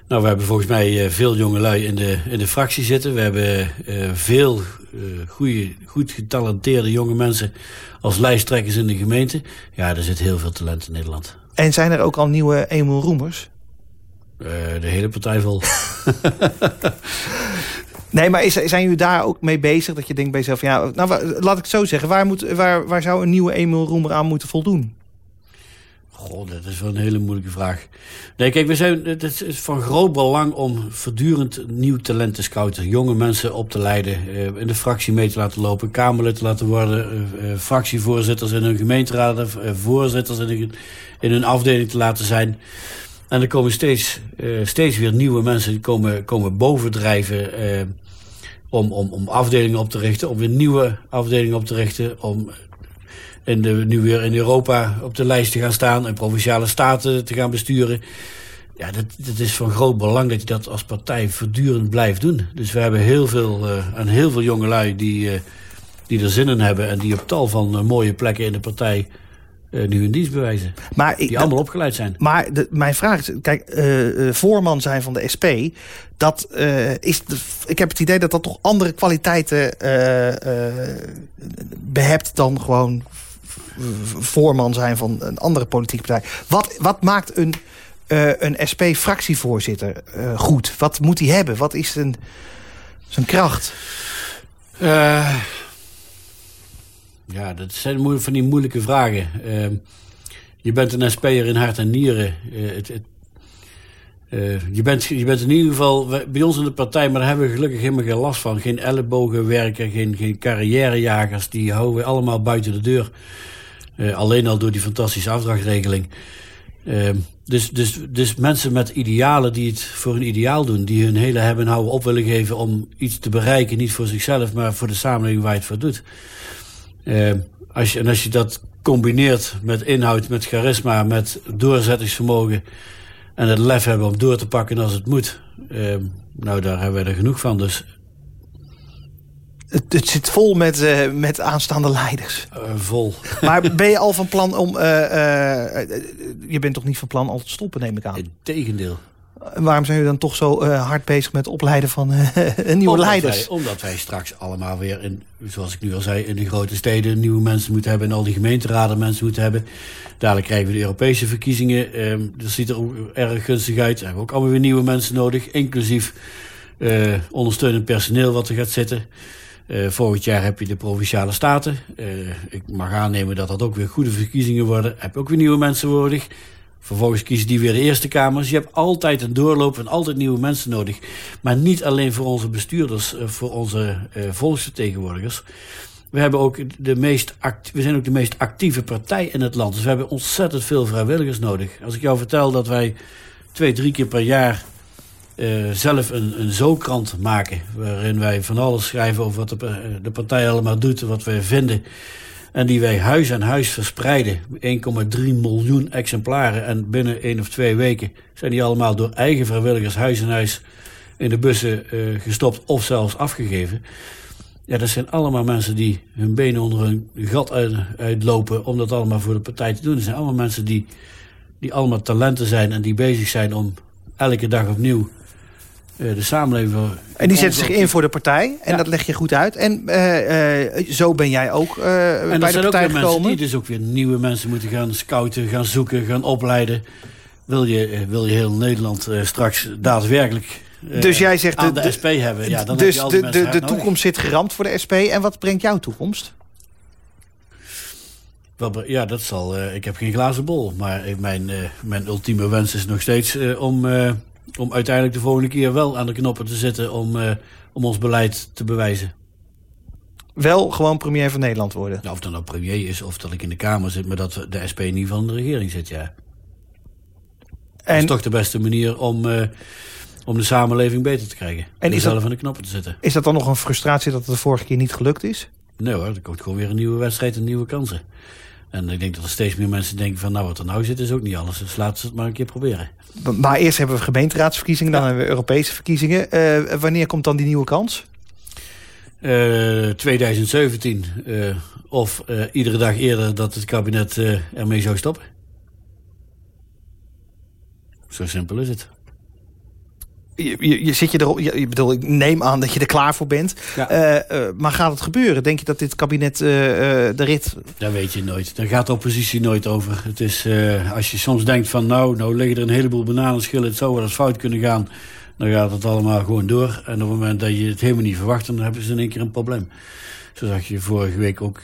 [SPEAKER 4] Nou, we hebben volgens mij eh, veel jongelui in de, in de fractie zitten. We hebben eh, veel eh, goede, goed getalenteerde jonge mensen als lijsttrekkers in de gemeente. Ja, er zit heel veel talent in Nederland.
[SPEAKER 3] En zijn er ook al nieuwe Emil Roemers?
[SPEAKER 4] De hele partij vol. <laughs>
[SPEAKER 3] Nee, maar is, zijn jullie daar ook mee bezig? Dat je denkt bij jezelf, ja, nou, laat ik het zo zeggen. Waar, moet, waar, waar zou een nieuwe Emil Roemer aan moeten voldoen?
[SPEAKER 4] Goh, dat is wel een hele moeilijke vraag. Nee, kijk, we zijn, het is van groot belang om voortdurend nieuw talent te scouten. Jonge mensen op te leiden, eh, in de fractie mee te laten lopen, Kamerlid te laten worden, eh, eh, fractievoorzitters in hun gemeenteraden, voorzitters in hun, in afdeling te laten zijn. En er komen steeds, steeds weer nieuwe mensen die komen, komen bovendrijven om, om, om afdelingen op te richten, om weer nieuwe afdelingen op te richten, om en de, nu weer in Europa op de lijst te gaan staan... en provinciale staten te gaan besturen. Ja, dat, dat is van groot belang dat je dat als partij voortdurend blijft doen. Dus we hebben heel veel, uh, en heel veel jongelui die, uh, die er zin in hebben... en die op tal van uh, mooie plekken in de partij nu hun dienst bewijzen. Maar die ik, allemaal opgeleid zijn.
[SPEAKER 3] Maar de, mijn vraag is, kijk, voorman zijn van de SP... dat is, de, ik heb het idee dat dat toch andere kwaliteiten behept... dan gewoon voorman zijn van een andere politieke partij. Wat, wat maakt een, uh, een SP-fractievoorzitter uh, goed? Wat moet hij hebben? Wat is zijn, zijn kracht?
[SPEAKER 4] Uh, ja, dat zijn van die moeilijke vragen. Je bent een SP'er in hart en nieren. Het, je, bent, je bent in ieder geval bij ons in de partij, maar daar hebben we gelukkig helemaal geen last van. Geen ellebogenwerker, geen, geen carrièrejagers, die houden allemaal buiten de deur. Uh, alleen al door die fantastische afdrachtregeling. Uh, dus, dus, dus mensen met idealen die het voor een ideaal doen... die hun hele hebben en houden op willen geven om iets te bereiken... niet voor zichzelf, maar voor de samenleving waar je het voor doet. Uh, als je, en als je dat combineert met inhoud, met charisma... met doorzettingsvermogen en het lef hebben om door te pakken als het moet... nou, daar hebben we er genoeg van. Dus
[SPEAKER 3] het, het, zit vol met, uh, met aanstaande leiders.
[SPEAKER 4] Uh, vol. <laughs>
[SPEAKER 3] Maar ben je al van plan om... Uh, je bent toch niet van plan al te stoppen, neem ik aan?
[SPEAKER 4] Integendeel.
[SPEAKER 3] Waarom zijn jullie dan toch zo hard bezig met opleiden van nieuwe
[SPEAKER 4] omdat
[SPEAKER 3] leiders?
[SPEAKER 4] Wij, omdat wij straks allemaal weer, in, zoals ik nu al zei... in de grote steden nieuwe mensen moeten hebben... en al die gemeenteraden mensen moeten hebben. Dadelijk krijgen we de Europese verkiezingen. Ehm, dat ziet er ook erg gunstig uit. We hebben ook allemaal weer nieuwe mensen nodig. Inclusief ondersteunend personeel wat er gaat zitten... Uh, volgend jaar heb je de Provinciale Staten. Uh, ik mag aannemen dat dat ook weer goede verkiezingen worden. Heb je ook weer nieuwe mensen nodig. Vervolgens kiezen die weer de Eerste Kamers. Je hebt altijd een doorloop en altijd nieuwe mensen nodig. Maar niet alleen voor onze bestuurders, uh, voor onze volksvertegenwoordigers. We, hebben ook de meest we zijn ook de meest actieve partij in het land. Dus we hebben ontzettend veel vrijwilligers nodig. Als ik jou vertel dat wij twee, drie keer per jaar uh, zelf een, een zo-krant maken. Waarin wij van alles schrijven over wat de, eh, de partij allemaal doet, wat wij vinden. En die wij huis aan huis verspreiden. 1,3 miljoen exemplaren. En binnen één of twee weken zijn die allemaal door eigen vrijwilligers huis aan huis in de bussen uh, gestopt of zelfs afgegeven. Ja, dat zijn allemaal mensen die hun benen onder hun gat uit, uitlopen om dat allemaal voor de partij te doen. Dat zijn allemaal mensen die, die allemaal talenten zijn en die bezig zijn om elke dag opnieuw eh, de samenleving...
[SPEAKER 3] En die zetten zich in voor de partij. En dat leg je goed uit. En uh, uh, zo ben jij ook bij de partij
[SPEAKER 4] ook
[SPEAKER 3] gekomen.
[SPEAKER 4] Die dus ook weer nieuwe mensen moeten gaan scouten, gaan zoeken, gaan opleiden. Wil je, wil je heel Nederland straks daadwerkelijk
[SPEAKER 3] dus jij zegt
[SPEAKER 4] aan de, de SP hebben. Ja, dan
[SPEAKER 3] dus
[SPEAKER 4] heb je
[SPEAKER 3] de, de, de toekomst zit geramd voor de SP. En wat brengt jouw toekomst?
[SPEAKER 4] Ja, dat zal. ik heb geen glazen bol. Maar mijn, mijn ultieme wens is nog steeds om om uiteindelijk de volgende keer wel aan de knoppen te zitten om, uh, om ons beleid te bewijzen.
[SPEAKER 3] Wel gewoon premier van Nederland worden?
[SPEAKER 4] Nou, of dat nou premier is of dat ik in de Kamer zit... maar dat de SP niet van de regering zit, ja. En... Dat is toch de beste manier om, uh, om de samenleving beter te krijgen. En is zelf dat, aan de knoppen te zitten.
[SPEAKER 3] Is dat dan nog een frustratie dat het de vorige keer niet gelukt is?
[SPEAKER 4] Nee hoor, er komt gewoon weer een nieuwe wedstrijd en nieuwe kansen. En ik denk dat er steeds meer mensen denken van... nou, wat er nou zit is ook niet alles. Dus laten we het maar een keer proberen.
[SPEAKER 3] Maar eerst hebben we gemeenteraadsverkiezingen, dan hebben we Europese verkiezingen. Uh, wanneer komt dan die nieuwe kans?
[SPEAKER 4] Uh, 2017 uh, of uh, iedere dag eerder dat het kabinet ermee zou stoppen. Zo simpel is het
[SPEAKER 3] je, je, zit je er, je, bedoel, ik neem aan dat je er klaar voor bent. Uh, uh, maar gaat het gebeuren? Denk je dat dit kabinet uh, de rit...
[SPEAKER 4] Dat weet je nooit. Daar gaat de oppositie nooit over. Het is, als je soms denkt van nou, nou liggen er een heleboel bananenschillen. Het zou wel eens fout kunnen gaan. Dan gaat het allemaal gewoon door. En op het moment dat je het helemaal niet verwacht, dan hebben ze in één keer een probleem. Toen zag je vorige week ook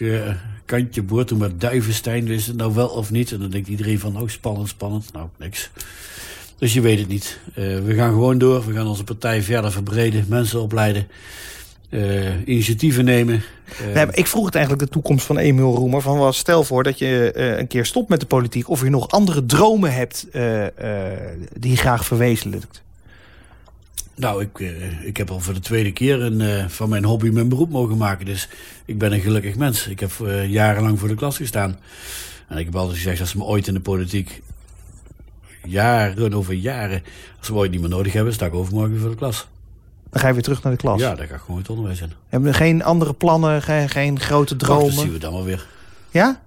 [SPEAKER 4] kantje boord, toen met Duivenstein, wist het nou wel of niet. En dan denkt iedereen van, oh spannend, spannend. Nou, niks. Dus je weet het niet. Uh, we gaan gewoon door. We gaan onze partij verder verbreden, mensen opleiden. Uh, initiatieven nemen.
[SPEAKER 3] Uh, nee, ik vroeg het eigenlijk de toekomst van Emiel Roemer. Van was, stel voor dat je uh, een keer stopt met de politiek... of je nog andere dromen hebt die je graag verwezenlijkt.
[SPEAKER 4] Nou, ik, ik heb al voor de tweede keer een, van mijn hobby mijn beroep mogen maken. Dus ik ben een gelukkig mens. Ik heb jarenlang voor de klas gestaan. En ik heb altijd gezegd, als ze me ooit in de politiek... jaren over jaren... als we ooit niet meer nodig hebben, sta ik overmorgen voor de klas.
[SPEAKER 3] Dan ga je weer terug naar de klas.
[SPEAKER 4] Ja, dan ga ik gewoon het onderwijs in.
[SPEAKER 3] Hebben we geen andere plannen, geen, geen grote dromen?
[SPEAKER 4] Wacht, dat zien we dan wel weer.
[SPEAKER 3] Ja?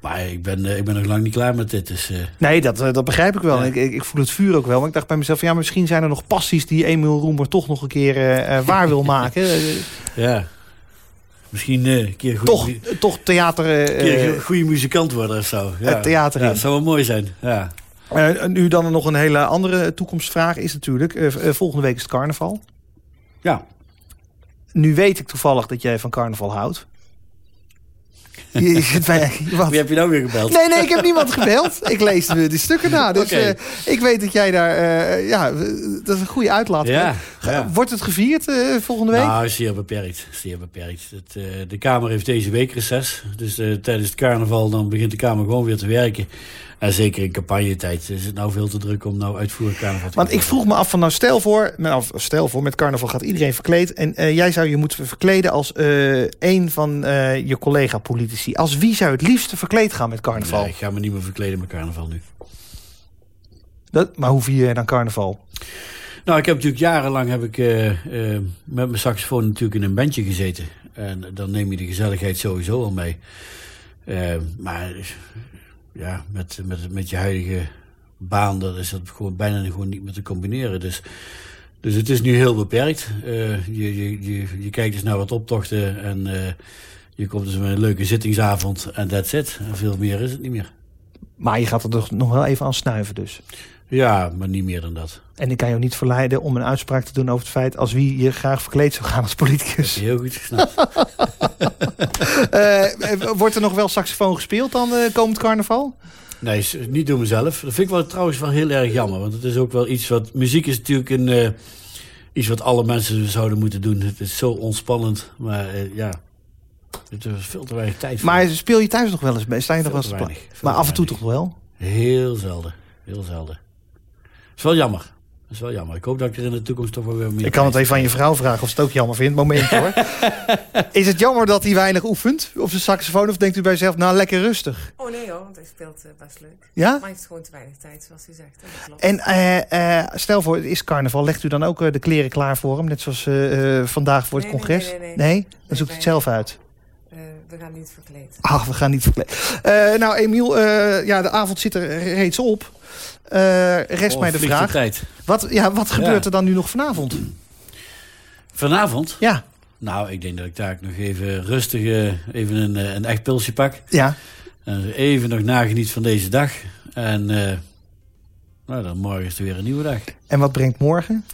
[SPEAKER 4] Maar ik ben, ik ben nog lang niet klaar met dit. Dus, uh...
[SPEAKER 3] Nee, dat, dat begrijp ik wel. Ja. Ik, ik, ik, voel het vuur ook wel. Maar ik dacht bij mezelf, ja, misschien zijn er nog passies... die Emiel Roemer toch nog een keer uh, waar wil maken. <laughs>
[SPEAKER 4] ja. Misschien uh, een keer goed,
[SPEAKER 3] toch, toch theater...
[SPEAKER 4] een keer goede muzikant worden of zo. Ja.
[SPEAKER 3] theater
[SPEAKER 4] ja, dat zou wel mooi zijn, ja.
[SPEAKER 3] Nu dan nog een hele andere toekomstvraag is natuurlijk... volgende week is het carnaval.
[SPEAKER 4] Ja.
[SPEAKER 3] Nu weet ik toevallig dat jij van carnaval houdt. <laughs>
[SPEAKER 4] Je, bij, Wie heb je nou weer gebeld?
[SPEAKER 3] Nee, nee, ik heb niemand gebeld. Ik lees de, de stukken na. Dus okay. uh, ik weet dat jij daar... Uh, ja, dat is een goede uitlaat.
[SPEAKER 4] Ja, ja.
[SPEAKER 3] Wordt het gevierd uh, volgende week?
[SPEAKER 4] Nou, zeer beperkt. Zeer beperkt. Het, de Kamer heeft deze week reces. Dus tijdens het carnaval dan begint de Kamer gewoon weer te werken. En zeker in campagnetijd is het nou veel te druk om nou uitvoerig carnaval te
[SPEAKER 3] Want ik vroeg me af van nou stel voor, nou, stel voor met carnaval gaat iedereen verkleed. En uh, jij zou je moeten verkleden als uh, een van uh, je collega-politici. Als wie zou het liefste verkleed gaan met carnaval?
[SPEAKER 4] Nee, ik ga me niet meer verkleden met carnaval nu.
[SPEAKER 3] Dat, maar hoe vier je dan carnaval?
[SPEAKER 4] Nou, ik heb natuurlijk jarenlang heb ik, met mijn saxofoon natuurlijk in een bandje gezeten. En dan neem je de gezelligheid sowieso al mee. maar ja, met, met, met je huidige baan, dat is dat gewoon bijna gewoon niet meer te combineren. Dus, dus het is nu heel beperkt. Uh, je, je, je, je, kijkt dus naar wat optochten en uh, je komt dus met een leuke zittingsavond en that's it. En veel meer is het niet meer.
[SPEAKER 3] Maar je gaat er toch nog wel even aan snuiven dus?
[SPEAKER 4] Ja, maar niet meer dan dat.
[SPEAKER 3] En ik kan je ook niet verleiden om een uitspraak te doen over het feit... als wie je graag verkleed zou gaan als politicus.
[SPEAKER 4] heel goed gesnapt.
[SPEAKER 3] uh, <laughs> wordt er nog wel saxofoon gespeeld dan uh, komend carnaval?
[SPEAKER 4] Nee, niet door mezelf. Dat vind ik wel trouwens wel heel erg jammer. Want het is ook wel iets wat... Muziek is natuurlijk een, uh, iets wat alle mensen zouden moeten doen. Het is zo ontspannend. Maar ja, er is veel te weinig tijd voor.
[SPEAKER 3] Maar speel je thuis nog wel eens mee? Sta je nog wel eens Maar af en toe toch wel?
[SPEAKER 4] Heel zelden. Heel zelden is wel jammer. Dat is wel jammer. Ik hoop dat ik er in de toekomst toch wel weer meer...
[SPEAKER 3] Ik kan het even aan je vrouw vragen of ze het ook jammer vindt. Moment hoor. <laughs> is het jammer dat hij weinig oefent op zijn saxofoon? Of denkt u bij jezelf, nou lekker rustig?
[SPEAKER 5] Oh nee hoor, want hij speelt uh, best leuk.
[SPEAKER 3] Ja?
[SPEAKER 5] Maar hij heeft gewoon te weinig tijd, zoals u zegt.
[SPEAKER 3] En uh, uh, stel voor, het is carnaval. Legt u dan ook de kleren klaar voor hem? Net zoals vandaag voor het
[SPEAKER 5] nee,
[SPEAKER 3] congres?
[SPEAKER 5] Nee, nee, nee.
[SPEAKER 3] nee? Dan zoekt u het zelf uit.
[SPEAKER 5] we gaan niet verkleed.
[SPEAKER 3] Ach, we gaan niet verkleed. nou, Emiel, ja, de avond zit er reeds op. Uh, rest
[SPEAKER 4] oh,
[SPEAKER 3] mij de vraag.
[SPEAKER 4] De
[SPEAKER 3] wat, ja, wat gebeurt ja. er dan nu nog vanavond?
[SPEAKER 4] Vanavond?
[SPEAKER 3] Ja.
[SPEAKER 4] Nou, ik denk dat ik daar nog even rustig uh, even een, een echt pilsje pak.
[SPEAKER 3] Ja.
[SPEAKER 4] En even nog nageniet van deze dag. En uh, nou, dan morgen is er weer een nieuwe dag.
[SPEAKER 3] En wat brengt morgen?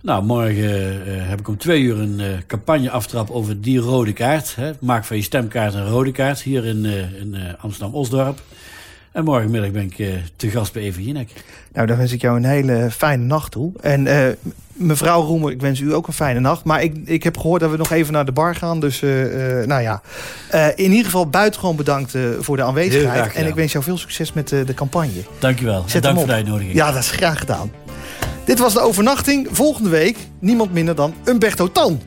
[SPEAKER 4] Nou, morgen uh, heb ik om twee uur een uh, campagne aftrap over die rode kaart. Hè. Maak van je stemkaart een rode kaart hier in, in Amsterdam-Osdorp. En morgenmiddag ben ik uh, te gast bij Eva Jinek.
[SPEAKER 3] Nou, dan wens ik jou een hele fijne nacht toe. En uh, mevrouw Roemer, ik wens u ook een fijne nacht. Maar ik, ik heb gehoord dat we nog even naar de bar gaan. Dus uh, nou ja, in ieder geval buitengewoon bedankt voor de aanwezigheid. En ik wens jou veel succes met de campagne.
[SPEAKER 4] Dankjewel. Zet dank voor de uitnodiging.
[SPEAKER 3] Ja, dat is graag gedaan. Dit was de overnachting. Volgende week niemand minder dan Umberto Tan.